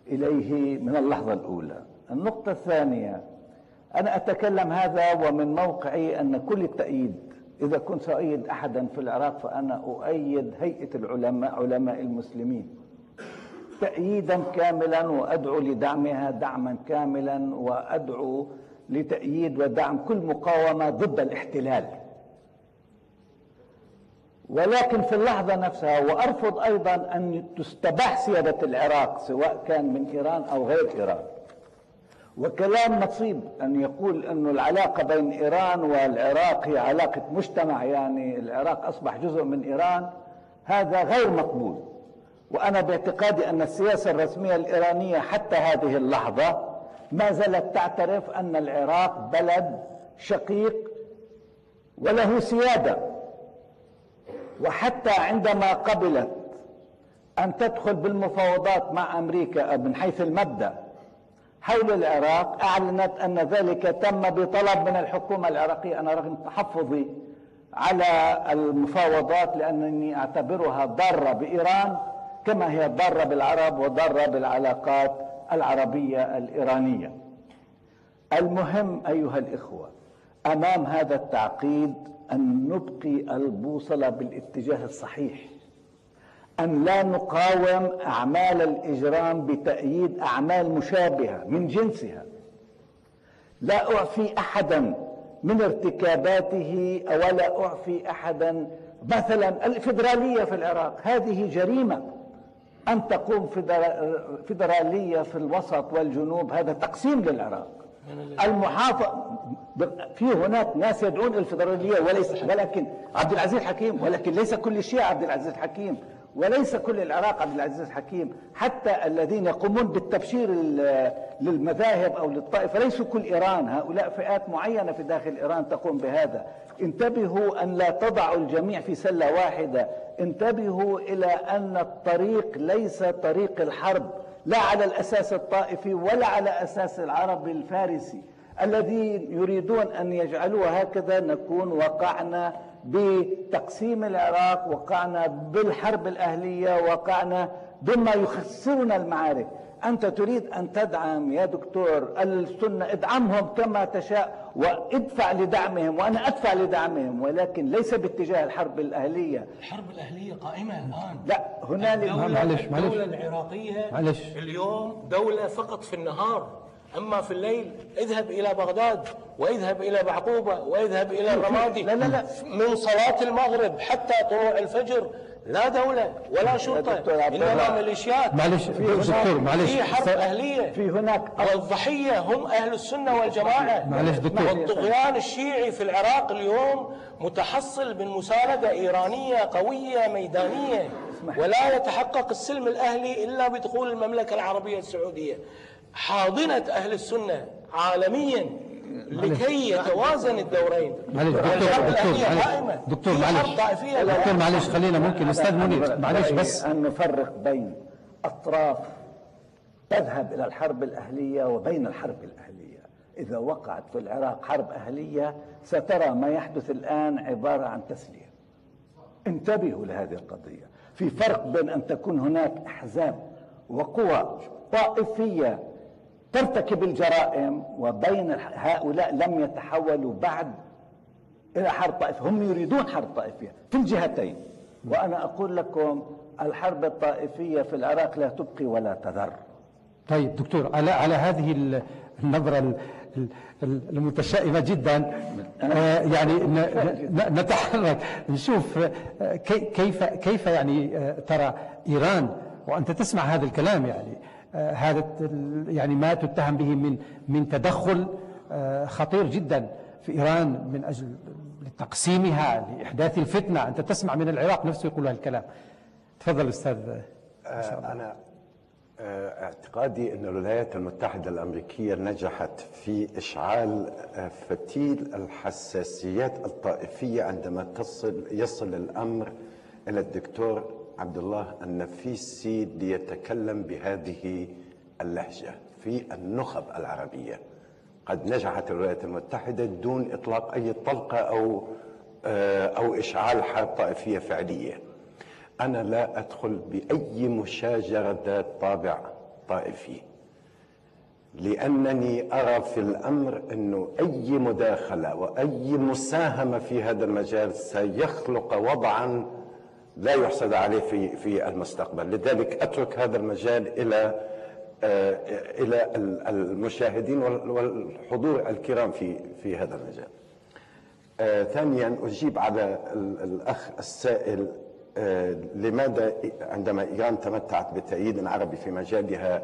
إليه من اللحظة الأولى. النقطة الثانية أنا أتكلم هذا ومن موقعي أن كل التأييد إذا كنت سأؤيد أحدا في العراق فأنا أؤيد هيئة العلماء علماء المسلمين. تأييدا كاملا وأدعو لدعمها دعما كاملا وأدعو لتأييد ودعم كل مقاومة ضد الاحتلال. ولكن في اللحظة نفسها وأرفض أيضا أن تستباح سيادة العراق سواء كان من إيران أو غير إيران. وكلام نصيب أن يقول أن العلاقة بين إيران والعراق هي علاقة مجتمع يعني العراق أصبح جزء من إيران هذا غير مقبول. وأنا باعتقادي أن السياسة الرسمية الإيرانية حتى هذه اللحظة ما زالت تعترف أن العراق بلد شقيق وله سيادة. وحتى عندما قبلت أن تدخل بالمفاوضات مع أمريكا من حيث المبدأ حول العراق أعلنت أن ذلك تم بطلب من الحكومة العراقية أنا رغم تحفظي على المفاوضات لأنني أعتبرها ضارة بإيران كما هي ضارة بالعرب وضارة بالعلاقات العربية الإيرانية. المهم أيها الإخوة أمام هذا التعقيد أن نبقي البوصلة بالاتجاه الصحيح أن لا نقاوم أعمال الإجرام بتأييد أعمال مشابهة من جنسها. لا أعفي أحدا من ارتكاباته ولا أعفي أحدا مثلا الفيدرالية في العراق. هذه جريمة. أن تقوم فيدرا- فيدرالية في الوسط والجنوب هذا تقسيم للعراق. المحافظ في هناك ناس يدعون إلى الفيدرالية وليس ولكن عبد العزيز الحكيم ولكن ليس كل الشيعة عبد العزيز الحكيم وليس كل العراق عبد العزيز الحكيم حتى الذين يقومون بالتبشير ال- للمذاهب أو للطائفه ليسوا كل إيران. هؤلاء فئات معينة في داخل إيران تقوم بهذا. انتبهوا أن لا تضعوا الجميع في سلة واحدة. انتبهوا إلى أن الطريق ليس طريق الحرب لا على الأساس الطائفي ولا على أساس العربي الفارسي. الذين يريدون أن يجعلوه هكذا نكون وقعنا بتقسيم العراق وقعنا بالحرب الأهلية وقعنا بما يخسرنا المعارك أنت تريد أن تدعم يا دكتور السنة ادعمهم كما تشاء وادفع لدعمهم وأنا أدفع لدعمهم ولكن ليس باتجاه الحرب الأهلية الحرب الأهلية قائمة الآن لا هنالك الدولة, معلش، معلش. الدولة العراقية معلش. اليوم دولة فقط في النهار أما في الليل اذهب إلى بغداد واذهب إلى بعقوبة واذهب إلى الرمادي لا، لا، لا. من صلاة المغرب حتى طلوع الفجر. لا دولة ولا شرطة. إنما. ميليشيات معلش دكتور معلش. في حرب أهلية. في هناك والضحية هم أهل السنة والجماعة. معلش دكتور. والطغيان الشيعي في العراق اليوم متحصل من مساندة إيرانية قوية ميدانية ولا يتحقق السلم الأهلي إلا بدخول المملكة العربية السعودية. حاضنة أهل السنة عالميا لكي يتوازن الدورين. معلش دكتور دكتور الأهلية معلش دكتور في معلش. دكتور معلش خلينا ممكن أستاذ منير معلش بس. أن نفرق بين أطراف تذهب إلى الحرب الأهلية وبين الحرب الأهلية. إذا وقعت في العراق حرب أهلية سترى ما يحدث الآن عبارة عن تسلية انتبهوا لهذه القضية. في فرق بين أن تكون هناك أحزاب وقوى طائفية ترتكب الجرائم وبين هؤلاء لم يتحولوا بعد إلى حرب طائفية. هم يريدون حرب طائفية في الجهتين. وأنا أقول لكم الحرب الطائفية في العراق لا تبقي ولا تذر. طيب دكتور على على هذه ال- النظرة ال- ال- ال- المتشائمة جدا آه، يعني نتحرك نشوف آه، كي- كيف كيف يعني آه، ترى إيران. وأنت تسمع هذا الكلام يعني. هذا ال- يعني ما تتهم به من من تدخل آه، خطير جدا في إيران من أجل تقسيمها لإحداث الفتنة. أنت تسمع من العراق نفسه يقول هالكلام تفضل أستاذ. آه، أنا آه، اعتقادي أن الولايات المتحدة الأمريكية نجحت في إشعال آه، فتيل الحساسيات الطائفية عندما تصل يصل الأمر إلى الدكتور عبد الله النفيسي ليتكلم بهذه اللهجة في النخب العربية. قد نجحت الولايات المتحدة دون إطلاق أي طلقة أو آه، أو إشعال حرب طائفية فعلية. أنا لا أدخل بأي مشاجرة ذات طابع طائفي لأنني أرى في الأمر أنه أي مداخلة وأي مساهمة في هذا المجال سيخلق وضعا لا يحسد عليه في في المستقبل. لذلك أترك هذا المجال إلى آه، إلى ال- المشاهدين وال- والحضور الكرام في في هذا المجال. آه، ثانيا أجيب على ال- الأخ السائل آه، لماذا عندما إيران تمتعت بتأييد عربي في مجالها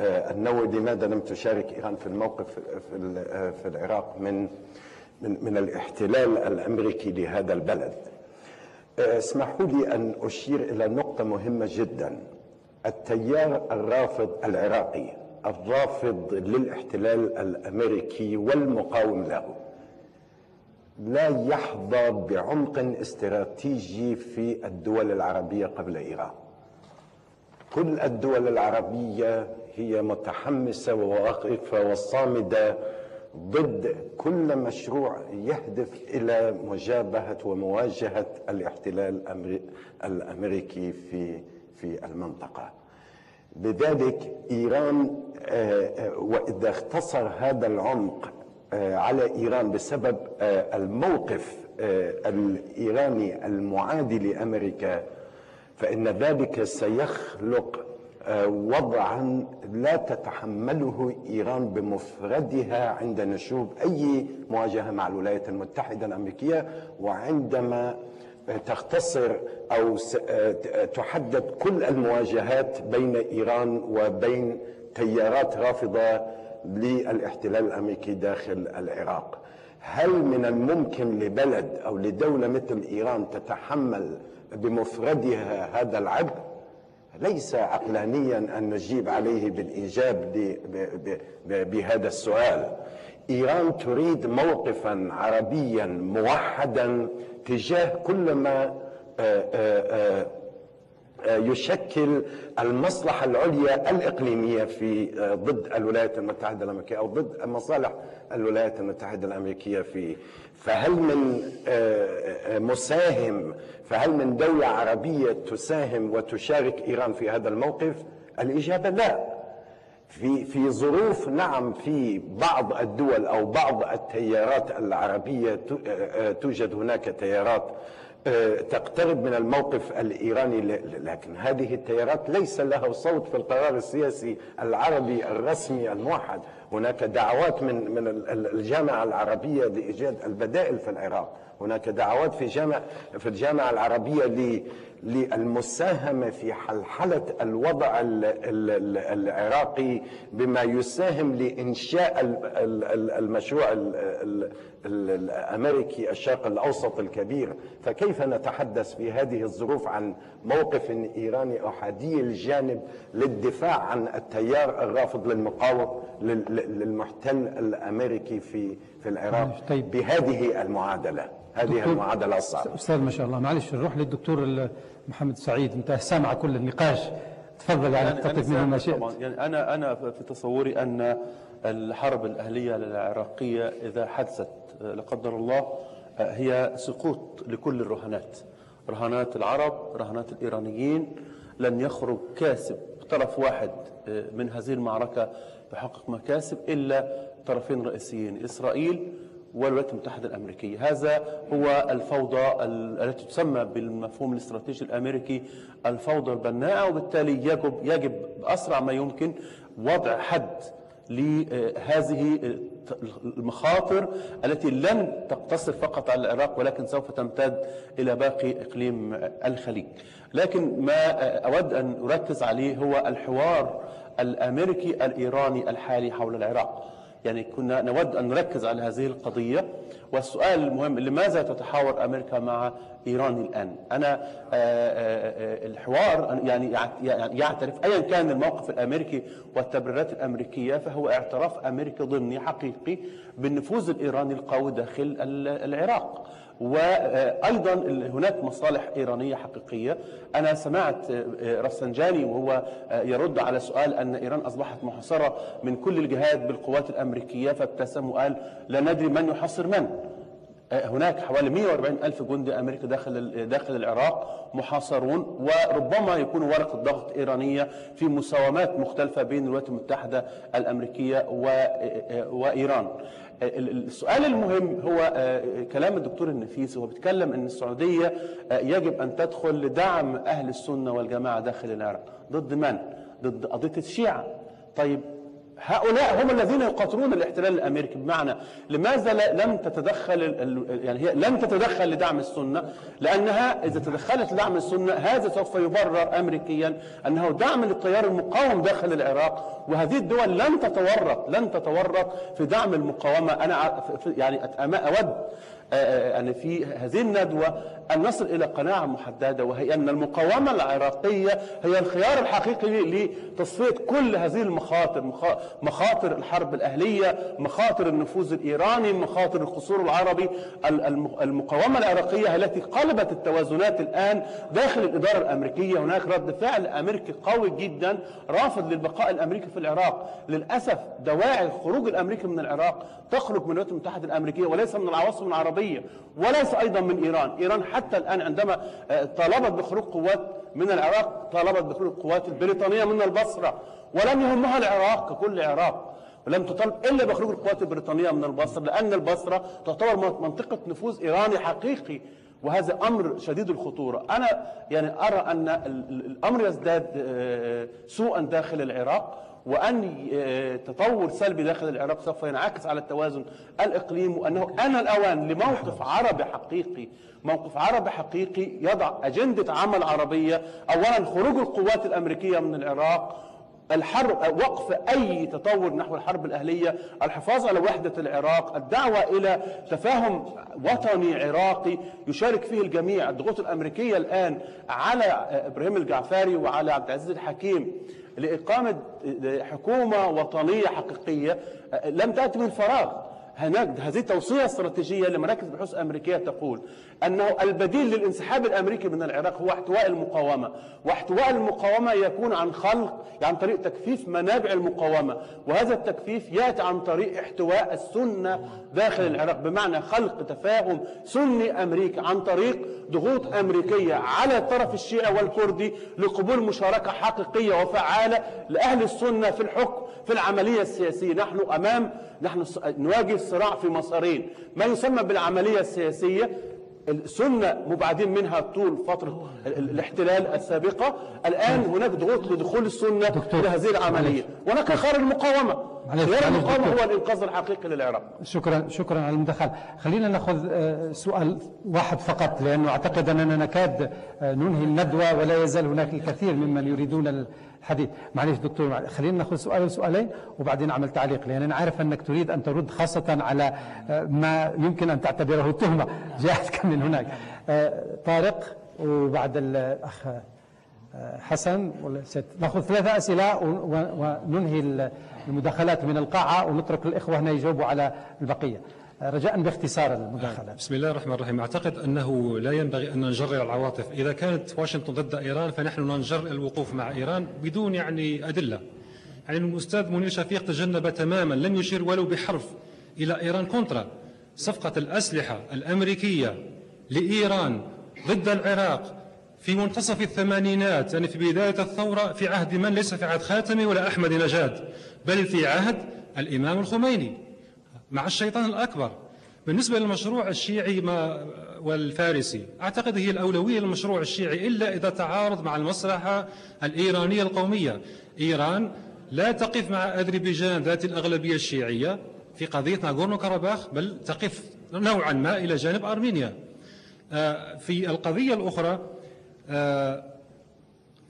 النووي لماذا لم تشارك إيران في الموقف في ال- في العراق من من من الاحتلال الأمريكي لهذا البلد؟ اسمحوا لي أن أشير إلى نقطة مهمة جدا. التيار الرافض العراقي الرافض للاحتلال الأمريكي والمقاوم له لا يحظى بعمق استراتيجي في الدول العربية قبل إيران كل الدول العربية هي متحمسة وواقفة وصامدة ضد كل مشروع يهدف إلى مجابهة ومواجهة الاحتلال الأمريكي في في المنطقة. لذلك إيران آه، آه، وإذا اختصر هذا العمق آه، على إيران بسبب الموقف الإيراني المعادي لأمريكا فإن ذلك سيخلق وضعا لا تتحمله إيران بمفردها عند نشوب أي مواجهة مع الولايات المتحدة الأمريكية وعندما تختصر أو س- آه، تحدد كل المواجهات بين إيران وبين تيارات رافضة للاحتلال الأمريكي داخل العراق. هل من الممكن لبلد أو لدولة مثل إيران تتحمل بمفردها هذا العبء؟ ليس عقلانيا أن نجيب عليه بالإيجاب ب- ب- ب- ب- بهذا السؤال. إيران تريد موقفا عربيا موحدا تجاه كل ما آه، آه، آه، يشكل المصلحة العليا الإقليمية في ضد الولايات المتحدة الأمريكية أو ضد مصالح الولايات المتحدة الأمريكية في فهل من مساهم فهل من دولة عربية تساهم وتشارك إيران في هذا الموقف؟ الإجابة لا. في في ظروف نعم في بعض الدول أو بعض التيارات العربية ت- آه، توجد هناك تيارات آه، تقترب من الموقف الإيراني لكن هذه التيارات ليس لها صوت في القرار السياسي العربي الرسمي الموحد. هناك دعوات من من ال- ال- الجامعة العربية لإيجاد البدائل في العراق. هناك دعوات في جامع في الجامعة العربية ل للمساهمة في حلحلة الوضع ال- ال- ال- العراقي بما يساهم ال- المشروع ال- ال- ال- الأمريكي الشرق الأوسط الكبير. فكيف نتحدث في هذه الظروف عن موقف إيراني أحادي الجانب للدفاع عن التيار الرافض للمقاوم لل- لل- للمحتل الأمريكي في في العراق طيب. بهذه المعادلة هذه دكتور- المعادلة الصعبة. أستاذ ما شاء الله معلش نروح للدكتور محمد سعيد. انت سامع كل النقاش. تفضل يعني أنا- أنا تطلب منه ما شئت. طبعا. يعني أنا أنا في تصوري أن الحرب الأهلية العراقية إذا حدثت لا قدر الله هي سقوط لكل الرهانات. رهانات العرب رهانات الإيرانيين. لن يخرج كاسب طرف واحد من هذه المعركة يحقق مكاسب إلا طرفين رئيسيين إسرائيل والولايات المتحدة الأمريكية. هذا هو الفوضى ال- التي تسمى بالمفهوم الاستراتيجي الأمريكي الفوضى البناءة وبالتالي يجب يجب بأسرع ما يمكن وضع حد لهذه المخاطر التي لن تقتصر فقط على العراق ولكن سوف تمتد إلى باقي إقليم الخليج. لكن ما أود أن أركز عليه هو الحوار الأمريكي الإيراني الحالي حول العراق. يعني كنا نود أن نركز على هذه القضية. والسؤال المهم لماذا تتحاور أمريكا مع إيران الآن؟ أنا آه، آه، آه، الحوار يعني يع- يعني يعترف أيا كان الموقف الأمريكي والتبريرات الأمريكية فهو اعتراف أمريكي ضمني حقيقي بالنفوذ الإيراني القوي داخل ال- العراق. وأيضا هناك مصالح إيرانية حقيقية. أنا سمعت رفسنجاني وهو يرد على سؤال أن إيران أصبحت محاصرة من كل الجهات بالقوات الأمريكية فابتسم وقال لا ندري من يحاصر من. هناك حوالي 140 ألف جندي أمريكي داخل داخل العراق محاصرون وربما يكون ورقة ضغط إيرانية في مساومات مختلفة بين الولايات المتحدة الأمريكية وإيران. السؤال المهم هو آه، كلام الدكتور النفيسي هو بيتكلم إن السعودية آه، يجب أن تدخل لدعم أهل السنة والجماعة داخل العراق ضد من؟ ضد قضية الشيعة طيب هؤلاء هم الذين يقاتلون الاحتلال الأمريكي. بمعنى لماذا لم تتدخل يعني هي لم تتدخل لدعم السنة؟ لأنها إذا تدخلت لدعم السنة هذا سوف يبرر امريكيا أنه دعم للتيار المقاوم داخل العراق. وهذه الدول لن تتورط لن تتورط في دعم المقاومة. أنا يعني أود آه، آه، يعني في هذه الندوة أن نصل إلى قناعة محددة وهي أن المقاومة العراقية هي الخيار الحقيقي لتصفية كل هذه المخاطر مخا- مخاطر الحرب الأهلية مخاطر النفوذ الإيراني مخاطر القصور العربي. ال- الم- المقاومة العراقية التي قلبت التوازنات الآن داخل الإدارة الأمريكية. هناك رد فعل أمريكي قوي جدا رافض للبقاء الأمريكي في العراق. للأسف دواعي الخروج الأمريكي من العراق تخرج من الولايات المتحدة الأمريكية وليس من العواصم العربية. وليس أيضا من إيران. إيران حتى الآن عندما آه، طالبت بخروج قوات من العراق طالبت بخروج القوات البريطانية من البصرة ولم يهمها العراق ككل عراق ولم تطالب إلا بخروج القوات البريطانية من البصرة لأن البصرة تعتبر منطقة نفوذ إيراني حقيقي وهذا أمر شديد الخطورة. أنا يعني أرى أن ال- ال- الأمر يزداد آه، سوءا داخل العراق. وأن آه، تطور سلبي داخل العراق سوف ينعكس على التوازن الإقليمي وأنه أنا الاوان لموقف عربي حقيقي موقف عربي حقيقي يضع أجندة عمل عربية. اولا خروج القوات الأمريكية من العراق الحرب وقف أي تطور نحو الحرب الأهلية، الحفاظ على وحدة العراق، الدعوة إلى تفاهم وطني عراقي. يشارك فيه الجميع، الضغوط الأمريكية الآن على إبراهيم الجعفاري وعلى عبد العزيز الحكيم. لإقامة حكومة وطنية حقيقية لم تأتي من فراغ. هناك هذه توصية استراتيجية لمراكز بحوث أمريكية تقول أنه البديل للانسحاب الأمريكي من العراق هو احتواء المقاومة، واحتواء المقاومة يكون عن خلق عن طريق تكثيف منابع المقاومة، وهذا التكثيف يأتي عن طريق احتواء السنة داخل العراق، بمعنى خلق تفاهم سني أمريكي عن طريق ضغوط أمريكية على الطرف الشيعي والكردي لقبول مشاركة حقيقية وفعالة لأهل السنة في الحكم في العملية السياسية، نحن أمام نحن نواجه صراع في مسارين، ما يسمى بالعملية السياسية؟ السنة مبعدين منها طول فترة ال- ال- الاحتلال السابقة. الآن هناك ضغوط لدخول السنة دكتور. إلى هذه العملية. وهناك خيار المقاومة. والمقاومه دكتور. هو الإنقاذ الحقيقي للعراق. شكرا شكرا على المداخلة. خلينا نأخذ آه، سؤال واحد فقط لأنه أعتقد أننا نكاد آه، ننهي الندوة ولا يزال هناك الكثير ممن يريدون الحديث معلش دكتور. خلينا ناخذ سؤال وسؤالين وبعدين أعمل تعليق لأن أنا عارف أنك تريد أن ترد خاصة على آه، ما يمكن أن تعتبره تهمة. جاءتك من هناك. آه، طارق وبعد الأخ آه، حسن ناخذ ثلاثة أسئلة وننهي المداخلات من القاعة ونترك الإخوة هنا يجاوبوا على البقية. رجاء باختصار المداخلات بسم الله الرحمن الرحيم. أعتقد أنه لا ينبغي أن ننجر العواطف. إذا كانت واشنطن ضد إيران فنحن ننجر الوقوف مع إيران بدون يعني أدلة. يعني الأستاذ منير شفيق تجنب تماما لم يشير ولو بحرف إلى إيران كونترا صفقة الأسلحة الأمريكية لإيران ضد العراق في منتصف الثمانينات يعني في بداية الثورة في عهد من؟ ليس في عهد خاتمي ولا أحمد نجاد بل في عهد الإمام الخميني. مع الشيطان الأكبر. بالنسبة للمشروع الشيعي ما والفارسي أعتقد هي الأولوية للمشروع الشيعي إلا إذا تعارض مع المصلحة الإيرانية القومية. إيران لا تقف مع أذربيجان ذات الأغلبية الشيعية في قضية ناغورنو كاراباخ بل تقف نوعا ما إلى جانب أرمينيا. آه، في القضية الأخرى آه،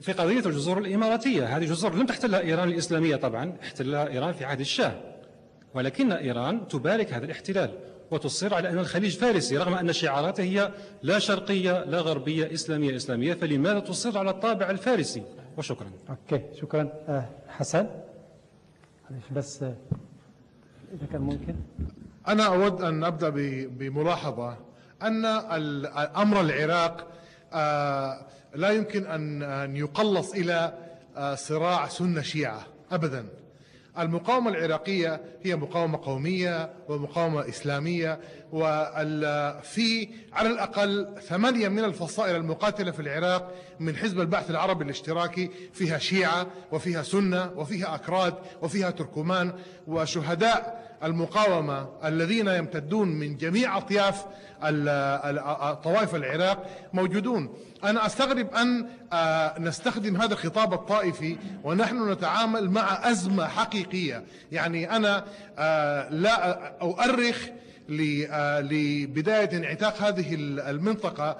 في قضية الجزر الإماراتية. هذه جزر لم تحتلها إيران الإسلامية طبعا احتلها إيران في عهد الشاه. ولكن إيران تبارك هذا الاحتلال وتصر على أن الخليج فارسي رغم أن شعاراته هي لا شرقية لا غربية إسلامية إسلامية فلماذا تصر على الطابع الفارسي؟ وشكرا. أوكي شكرا. آه، حسن؟ معلش بس آه، إذا كان ممكن. أنا أود أن أبدأ ب- بملاحظة أن ال- أمر العراق آه، لا يمكن أن أن يقلص إلى آه، صراع سنة شيعة أبدا. المقاومة العراقية هي مقاومة قومية ومقاومة إسلامية وفي على الأقل ثمانية من الفصائل المقاتلة في العراق من حزب البعث العربي الاشتراكي فيها شيعة وفيها سنة وفيها أكراد وفيها تركمان وشهداء المقاومة الذين يمتدون من جميع أطياف طوائف العراق موجودون. أنا أستغرب أن آه، نستخدم هذا الخطاب الطائفي ونحن نتعامل مع أزمة حقيقية. يعني أنا آه، لا أؤرخ لبداية انعتاق هذه ال- المنطقة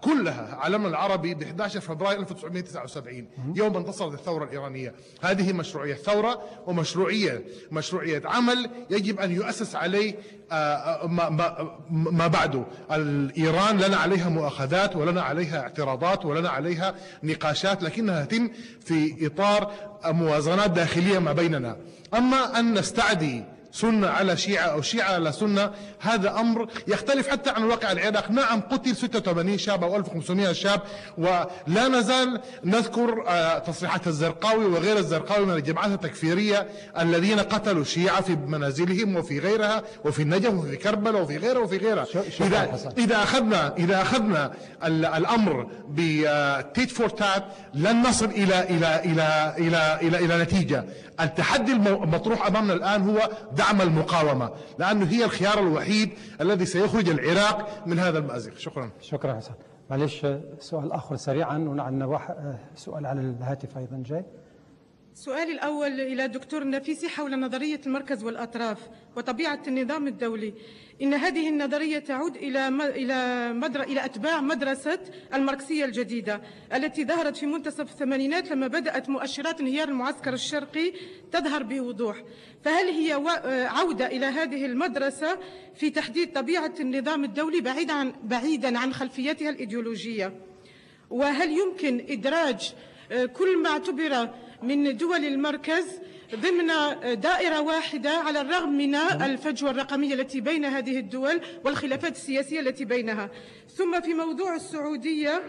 كلها عالمنا العربي ب 11 فبراير 1979 يوم انتصرت الثورة الإيرانية. هذه مشروعية ثورة ومشروعية مشروعية عمل يجب أن يؤسس عليه ما, ما, ما بعده الإيران لنا عليها مؤاخذات ولنا عليها اعتراضات ولنا عليها نقاشات لكنها تتم في إطار موازنات داخلية ما بيننا. أما أن نستعدي سنة على شيعة أو شيعة على سنة هذا أمر يختلف حتى عن الواقع العراق. نعم قتل 86 شاب أو 1500 شاب ولا نزال نذكر آه، تصريحات الزرقاوي وغير الزرقاوي من الجماعات التكفيرية الذين قتلوا الشيعة في منازلهم وفي غيرها وفي النجف وفي كربلاء وفي غيرها وفي غيرها. إذا. إذا أخذنا إذا أخذنا ال- الأمر بتيت فور تات لن نصل إلى إلى إلى إلى إلى إلى نتيجة. التحدي المطروح أمامنا الآن هو دعم المقاومة لأنه هي الخيار الوحيد الذي سيخرج العراق من هذا المأزق. شكرا. شكرا حسن. معلش سؤال آخر سريعا وعندنا واحد آه، سؤال على الهاتف أيضا جاي. سؤالي الأول إلى الدكتور النفيسي حول نظرية المركز والأطراف وطبيعة النظام الدولي. إن هذه النظرية تعود إلى إلى مدر إلى أتباع مدرسة الماركسية الجديدة التي ظهرت في منتصف الثمانينات لما بدأت مؤشرات انهيار المعسكر الشرقي تظهر بوضوح. فهل هي و- عودة إلى هذه المدرسة في تحديد طبيعة النظام الدولي بعيدا عن بعيدا عن خلفيتها الإيديولوجية؟ وهل يمكن إدراج آه، كل ما اعتبر من دول المركز ضمن آه، دائرة واحدة على الرغم من الفجوة الرقمية التي بين هذه الدول والخلافات السياسية التي بينها. ثم في موضوع السعودية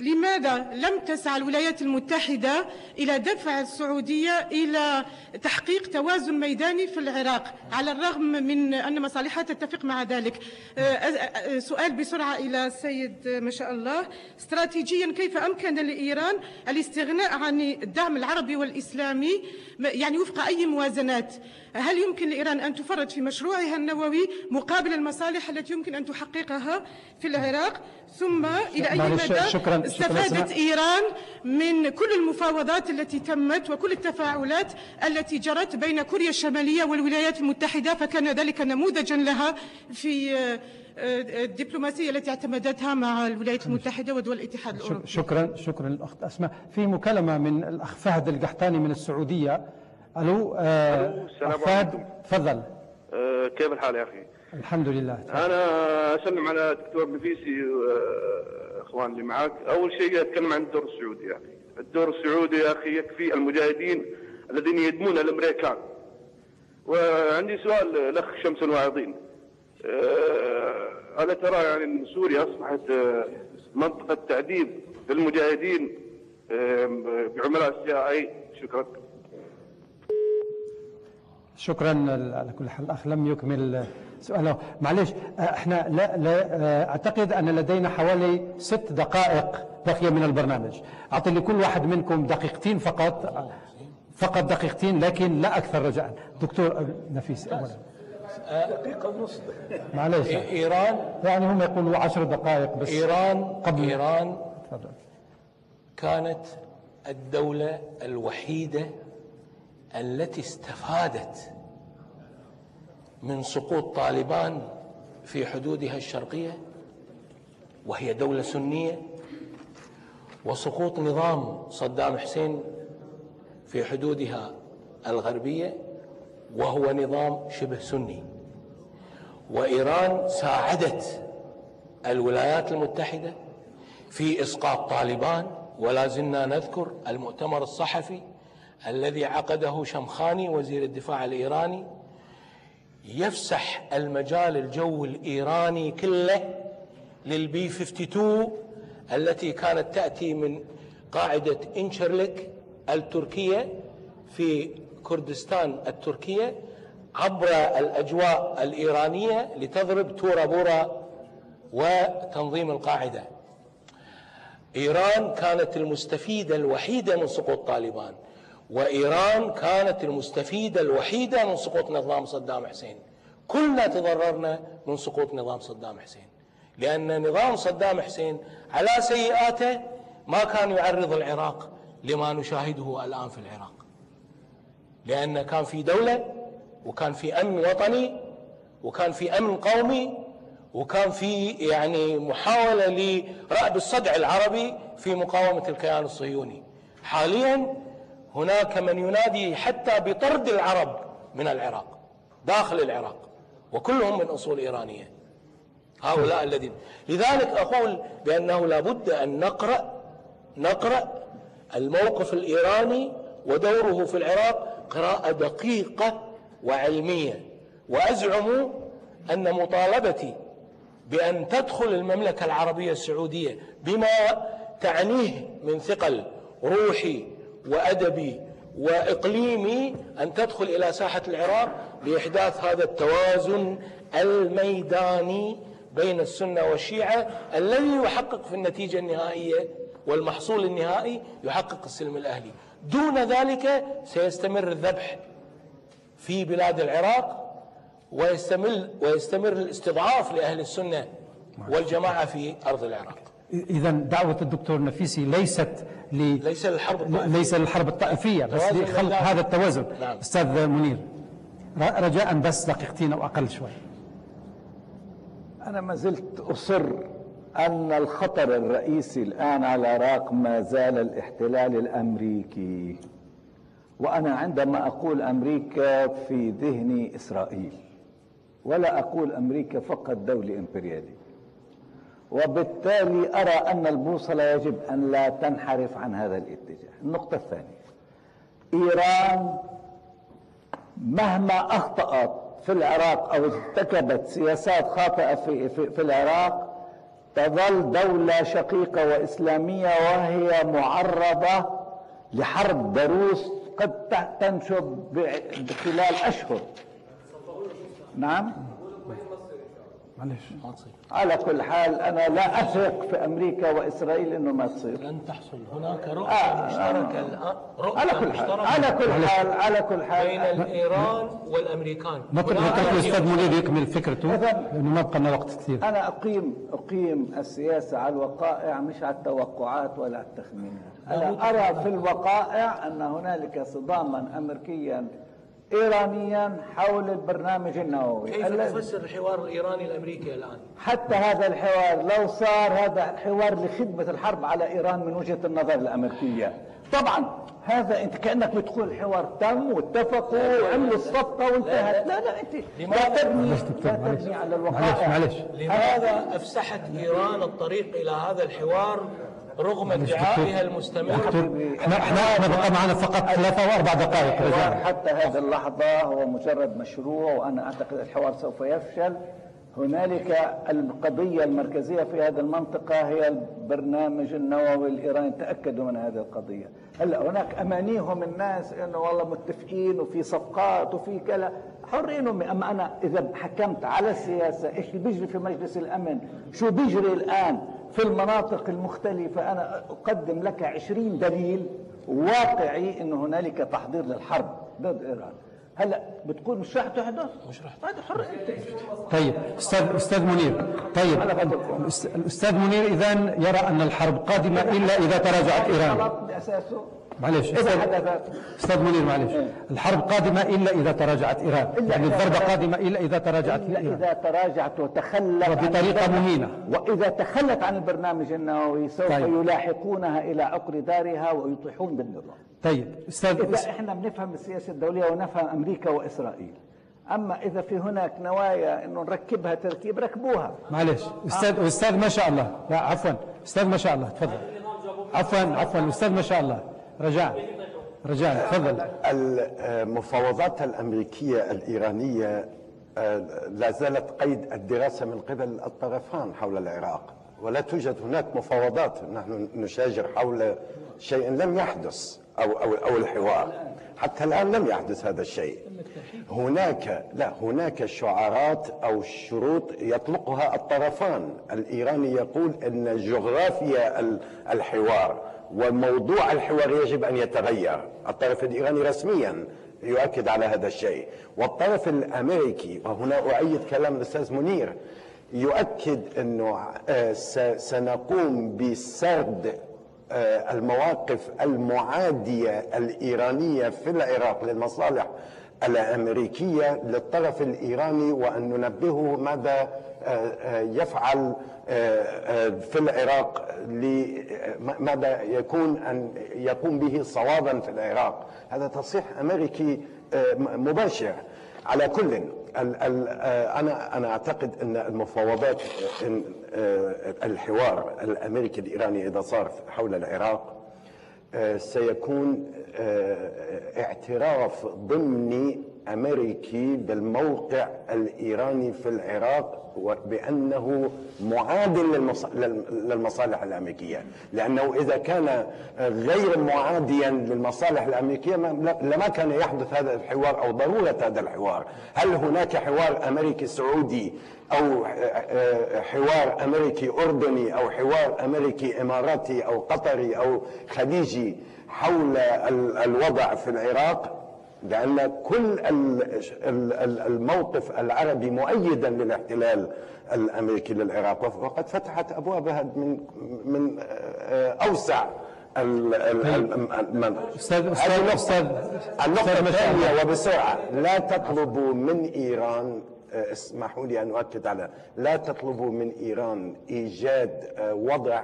لماذا لم تسعى الولايات المتحدة إلى دفع السعودية إلى تحقيق توازن ميداني في العراق على الرغم من أن مصالحها تتفق مع ذلك؟ آه، آه، آه، سؤال بسرعة إلى السيد ما شاء الله. استراتيجيا كيف أمكن لإيران الاستغناء عن الدعم العربي والإسلامي؟ يعني وفق أي موازنات؟ هل يمكن لإيران أن تفرط في مشروعها النووي مقابل المصالح التي يمكن أن تحققها في العراق؟ ثم إلى أي مدى شكراً- استفادت أسماء. إيران من كل المفاوضات التي تمت وكل التفاعلات التي جرت بين كوريا الشمالية والولايات المتحدة؟ فكان ذلك نموذجا لها في آه، آه، الدبلوماسية التي اعتمدتها مع الولايات المتحدة ودول الاتحاد الأوروبي. شكرا شكرا الاخت أسماء. في مكالمة من الأخ فهد القحطاني من السعودية ألو آه ألو، السلام عليكم. تفضل آه، كيف الحال يا أخي؟ الحمد لله أنا أسلم على الدكتور نفيسي واخوان اللي معاك، أول شيء أتكلم عن الدور السعودي يا أخي، الدور السعودي يا أخي يكفي المجاهدين الذين يدمون الأمريكان. وعندي سؤال الاخ شمس الواعظين. آه، ألا ترى يعني أن سوريا أصبحت آه، منطقة تعذيب للمجاهدين آه، بعملاء السي آي شكرا. شكرا على كل حال. الأخ لم يكمل سؤاله. معلش إحنا لا, لا أعتقد أن لدينا حوالي ست دقائق بقي من البرنامج. أعطي لكل واحد منكم دقيقتين فقط. فقط دقيقتين لكن لا أكثر رجاء. دكتور نفيس اولا. دقيقة ونص. معلش إيران؟ يعني هم يقولوا عشر دقائق بس. إيران؟ قبل. إيران كانت الدولة الوحيدة التي استفادت من سقوط طالبان في حدودها الشرقية وهي دولة سنية وسقوط نظام صدام حسين في حدودها الغربية وهو نظام شبه سني. وإيران ساعدت الولايات المتحدة في إسقاط طالبان ولا زلنا نذكر المؤتمر الصحفي الذي عقده شمخاني وزير الدفاع الإيراني يفسح المجال الجو الإيراني كله للبي 52 التي كانت تأتي من قاعدة إنشرلك التركية في كردستان التركية عبر الأجواء الإيرانية لتضرب تورا بورا وتنظيم القاعدة. إيران كانت المستفيدة الوحيدة من سقوط طالبان. وإيران كانت المستفيدة الوحيدة من سقوط نظام صدام حسين. كلنا تضررنا من سقوط نظام صدام حسين. لأن نظام صدام حسين على سيئاته ما كان يعرض العراق لما نشاهده الآن في العراق. لأن كان في دولة وكان في أمن وطني وكان في أمن قومي وكان في يعني محاولة لرأب الصدع العربي في مقاومة الكيان الصهيوني. حاليا هناك من ينادي حتى بطرد العرب من العراق داخل العراق وكلهم من أصول إيرانية. هؤلاء الذين لذلك أقول بأنه لابد أن نقرأ نقرأ الموقف الإيراني ودوره في العراق قراءة دقيقة وعلمية. وأزعم أن مطالبتي بأن تدخل المملكة العربية السعودية بما تعنيه من ثقل روحي وأدبي وإقليمي أن تدخل إلى ساحة العراق لإحداث هذا التوازن الميداني بين السنة والشيعة الذي يحقق في النتيجة النهائية والمحصول النهائي يحقق السلم الأهلي دون ذلك سيستمر الذبح في بلاد العراق ويستمر ويستمر الاستضعاف لأهل السنة والجماعة في أرض العراق. اذا دعوة الدكتور نفيسي ليست ل... ليس للحرب الطائفيه ليس للحرب الطائفية بس لخلق. هذا التوازن نعم. أستاذ منير رجاء بس دقيقتين أو أقل شوي أنا ما زلت أصر أن الخطر الرئيسي الآن على العراق ما زال الاحتلال الأمريكي وأنا عندما أقول أمريكا في ذهني إسرائيل ولا أقول أمريكا فقط دولة إمبريالية وبالتالي أرى أن البوصلة يجب أن لا تنحرف عن هذا الاتجاه. النقطة الثانية إيران مهما أخطأت في العراق أو ارتكبت سياسات خاطئة في, في, في العراق تظل دولة شقيقة وإسلامية وهي معرضة لحرب ضروس قد تنشب خلال أشهر. نعم؟ معلش. ما تصير على كل حال أنا لا أثق في أمريكا وإسرائيل إنه ما تصير. لن تحصل. هناك رؤية آه، مشتركة الآن. رؤية على كل حال على كل حال على كل بين حال ايران والامريكان نترك الاستاذ منير يكمل فكرته لأنه ما بقى لنا وقت كثير. أنا أقيم أقيم السياسة على الوقائع مش على التوقعات ولا على التخمينات أنا أرى في الوقائع أن هنالك صداما أمريكيا ايرانيا حول البرنامج النووي. كيف تفسر الحوار الإيراني الأمريكي الآن؟ حتى هذا الحوار لو صار هذا الحوار لخدمة الحرب على إيران من وجهة النظر الأمريكية. طبعا هذا أنت كأنك بتقول الحوار تم واتفقوا وعملوا الصفقة وانتهت. لا لا أنت لا تبني لا تبني على معلش الوقائع معلش. لماذا أفسحت إيران الطريق إلى هذا الحوار رغم ادعائها المستمر دكتور إحنا إحنا بقى معنا فقط ثلاثة وأربع دقائق حتى هذه اللحظة هو مجرد مشروع وأنا أعتقد الحوار سوف يفشل. هنالك القضية المركزية في هذه المنطقة هي البرنامج النووي الإيراني. تأكدوا من هذه القضية. هلا هناك أمانيهم الناس إنه والله متفقين وفي صفقات وفي كذا؟ حرينهم أما أنا إذا حكمت على السياسة إيش اللي بيجري في مجلس الأمن؟ شو بيجري الآن؟ في المناطق المختلفة أنا أقدم لك عشرين دليل واقعي انه هنالك تحضير للحرب ضد إيران. هلا بتقول مش رح تحدث مش رح هذا حر. انت طيب أستاذ أستاذ منير طيب الاستاذ منير اذا يرى أن الحرب قادمة إلا إذا تراجعت إيران. غلط بأساسه. معلش إذا أستاذ منير معلش الحرب قادمة إلا إذا تراجعت إيران. إلا يعني إذا الضربه قادمة إلا إذا تراجعت إلا إيران. إذا تراجعت وتخلت وبطريقة عن- مهينة. وإذا تخلت عن البرنامج النووي سوف طيب. يلاحقونها إلى عقر دارها ويطيحون بالنظام. طيب أستاذ إذا إحنا بنفهم السياسة الدولية ونفهم أمريكا وإسرائيل. أما إذا في هناك نوايا إنه نركبها تركيب ركبوها. معلش أستاذ أستاذ ما شاء الله. لا عفوا. أستاذ ما شاء الله. تفضل. عفوا عفوا. أستاذ ما شاء الله. رجاء. رجاء تفضل. المفاوضات الأمريكية الإيرانية آه، لا زالت قيد الدراسة من قبل الطرفان حول العراق ولا توجد هناك مفاوضات. نحن نشاجر حول شيء لم يحدث أو, أو, أو الحوار. حتى الآن لم يحدث هذا الشيء. هناك لا هناك شعارات أو شروط يطلقها الطرفان. الإيراني يقول إن جغرافيا ال- الحوار وموضوع الحوار يجب أن يتغير. الطرف الإيراني رسميا يؤكد على هذا الشيء. والطرف الأمريكي وهنا اؤيد كلام الأستاذ منير يؤكد أنه آه، سنقوم بسرد آه، المواقف المعادية الإيرانية في العراق للمصالح الأمريكية للطرف الإيراني وأن ننبهه ماذا يفعل آه، آه، في العراق ماذا يكون أن يقوم به صوابا في العراق. هذا تصريح أمريكي آه، مباشر. على كل آه، أنا أنا أعتقد أن المفاوضات آه، آه، الحوار الأمريكي الإيراني إذا صار حول العراق آه، سيكون آه، اعتراف ضمني امريكي بالموقع الإيراني في العراق وبأنه معاد للمص- لل- للمصالح الأمريكية. لأنه إذا كان غير معاديا للمصالح الأمريكية ما- لما كان يحدث هذا الحوار أو ضرورة هذا الحوار. هل هناك حوار أمريكي سعودي أو حوار أمريكي أردني أو حوار أمريكي إماراتي أو قطري أو خليجي حول ال- الوضع في العراق؟ لأن كل ال- ال- ال- الموقف العربي مؤيدا للاحتلال الأمريكي للعراق وقد فتحت أبوابها من من أوسع ال- ال- ال- من- أستاذ هذه أستاذ نقطة. أستاذ النقطة أستاذ مشعل. الثانية وبسرعة لا تطلبوا من إيران آه، اسمحوا لي أن أؤكد على لا تطلبوا من إيران إيجاد آه، وضع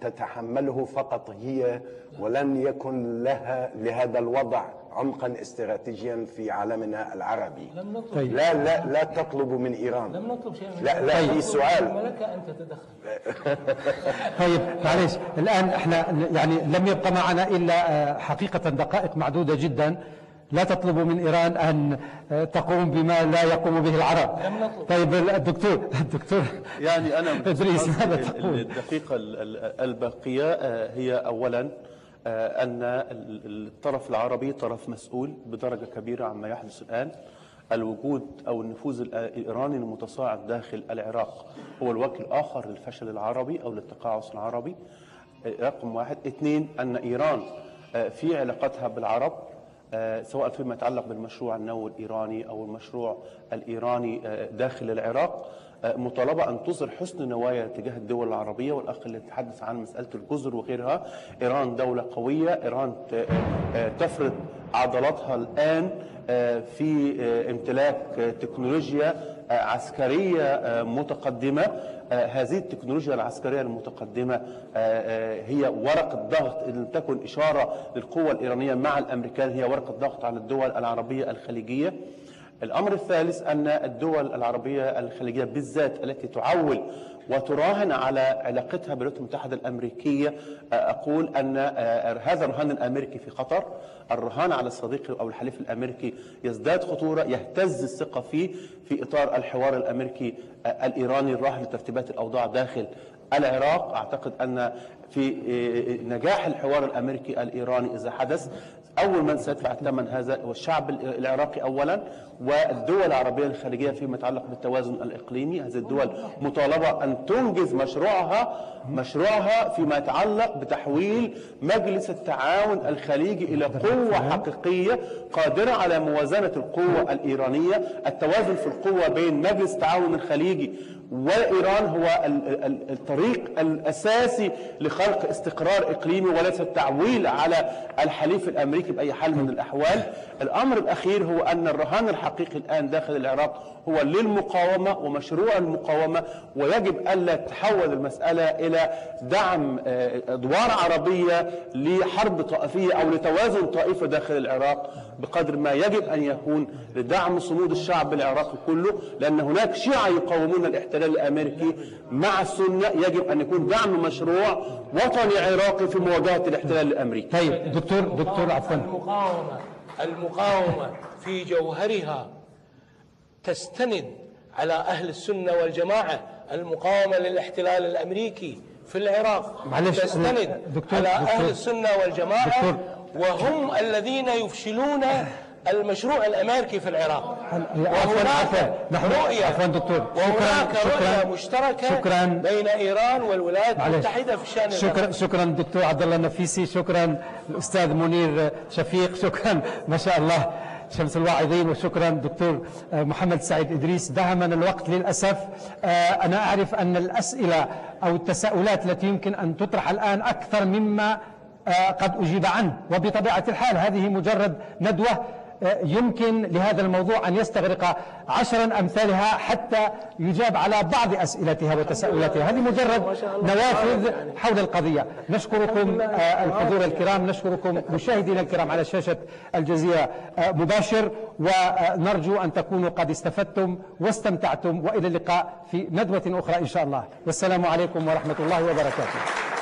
تتحمله فقط هي ولن يكن لها لهذا الوضع عمقا استراتيجيا في عالمنا العربي. لم نطلب طيب. لا لا لا تطلبوا من إيران. لم نطلب شيئا من لا لا نطلب في سؤال. لك ان تتدخل طيب معلش. الآن إحنا يعني لم يبقى معنا إلا آه، حقيقة دقائق معدودة جدا. لا تطلبوا من إيران أن آه، تقوم بما لا يقوم به العرب. طيب الدكتور الدكتور. يعني أنا إدريس ماذا ال- تقول؟ الدقيقة ال- ال- الباقية آه، هي أولا آه، أن ال- الطرف العربي طرف مسؤول بدرجة كبيرة عما يحدث الآن. الوجود أو النفوذ الإيراني المتصاعد داخل العراق هو الوجه الآخر للفشل العربي أو للتقاعس العربي. رقم واحد. اثنين أن إيران آه، في علاقتها بالعرب. سواء فيما يتعلق بالمشروع النووي الإيراني أو المشروع الإيراني آه، داخل العراق آه، مطالبة أن تظهر حسن نوايا تجاه الدول العربية والأخ اللي تحدث عن مسألة الجزر وغيرها. قوية إيران ت- آه، تفرض عضلاتها الآن آه، في آه، امتلاك آه، تكنولوجيا آه، عسكرية آه، متقدمة. آه، هذه التكنولوجيا العسكرية المتقدمة آه، آه، هي ورقه ضغط لم تكن إشارة للقوة الإيرانية مع الأمريكان هي ورقه ضغط على الدول العربية الخليجية. الأمر الثالث أن الدول العربية الخليجية بالذات التي تعول وتراهن على علاقتها بالولايات آه، أقول أن آه، هذا الرهان الأمريكي في قطر الرهان على الصديق أو الحليف الأمريكي يزداد خطورة يهتز الثقة فيه في إطار الحوار الأمريكي آه، الإيراني الراهن لترتيبات الأوضاع داخل العراق. أعتقد أن في نجاح الحوار الأمريكي الإيراني إذا حدث أول من سيدفع الثمن هذا هو الشعب العراقي اولا والدول العربية الخليجيه فيما يتعلق بالتوازن الإقليمي. هذه الدول مطالبة أن تنجز مشروعها مشروعها فيما يتعلق بتحويل مجلس التعاون الخليجي إلى قوة حقيقية قادرة على موازنة القوة الإيرانية التوازن في القوة بين مجلس التعاون الخليجي وإيران هو ال- ال- الطريق الأساسي لخلق استقرار إقليمي وليس التعويل على الحليف الأمريكي بأي حال من الأحوال. الأمر الأخير هو أن الرهان الحقيقي الآن داخل العراق هو للمقاومة ومشروع المقاومة ويجب ألا تتحول المسألة إلى دعم آه، أدوار عربية لحرب طائفية أو لتوازن طائفي داخل العراق بقدر ما يجب أن يكون لدعم صمود الشعب العراقي كله لأن هناك شيعة يقاومون الاحتلال الأمريكي مع السنة يجب أن يكون دعم مشروع وطني عراقي في مواجهة الاحتلال الأمريكي. طيب دكتور دكتور عفوا المقاومة المقاومة في جوهرها تستند على أهل السنة والجماعة المقاومة للاحتلال الأمريكي في العراق معلش، تستند دكتور- على دكتور- أهل السنة والجماعة دكتور. وهم الذين يفشلون المشروع الأمريكي في العراق. وهناك رؤية. عفوا دكتور. وهناك رؤية مشتركة شكرا. بين إيران والولايات. المتحدة في الشأن شكرا شكرا دكتور عبد الله النفيسي شكرا الاستاذ منير شفيق شكرا ما شاء الله شمس الواعظين وشكرا دكتور محمد سعيد إدريس. دهمنا الوقت للأسف. آه، أنا أعرف أن الأسئلة أو التساؤلات التي يمكن أن تطرح الآن أكثر مما آه، قد أجيب عنه. وبطبيعة الحال هذه مجرد ندوة آه، يمكن لهذا الموضوع أن يستغرق عشرا أمثالها حتى يجاب على بعض أسئلتها وتساؤلاتها. هذه مجرد نوافذ حول القضية. نشكركم آه، الحضور الكرام نشكركم مشاهدينا الكرام على شاشة الجزيرة آه، مباشر. ونرجو أن تكونوا قد استفدتم واستمتعتم. وإلى اللقاء في ندوة أخرى إن شاء الله. والسلام عليكم ورحمة الله وبركاته.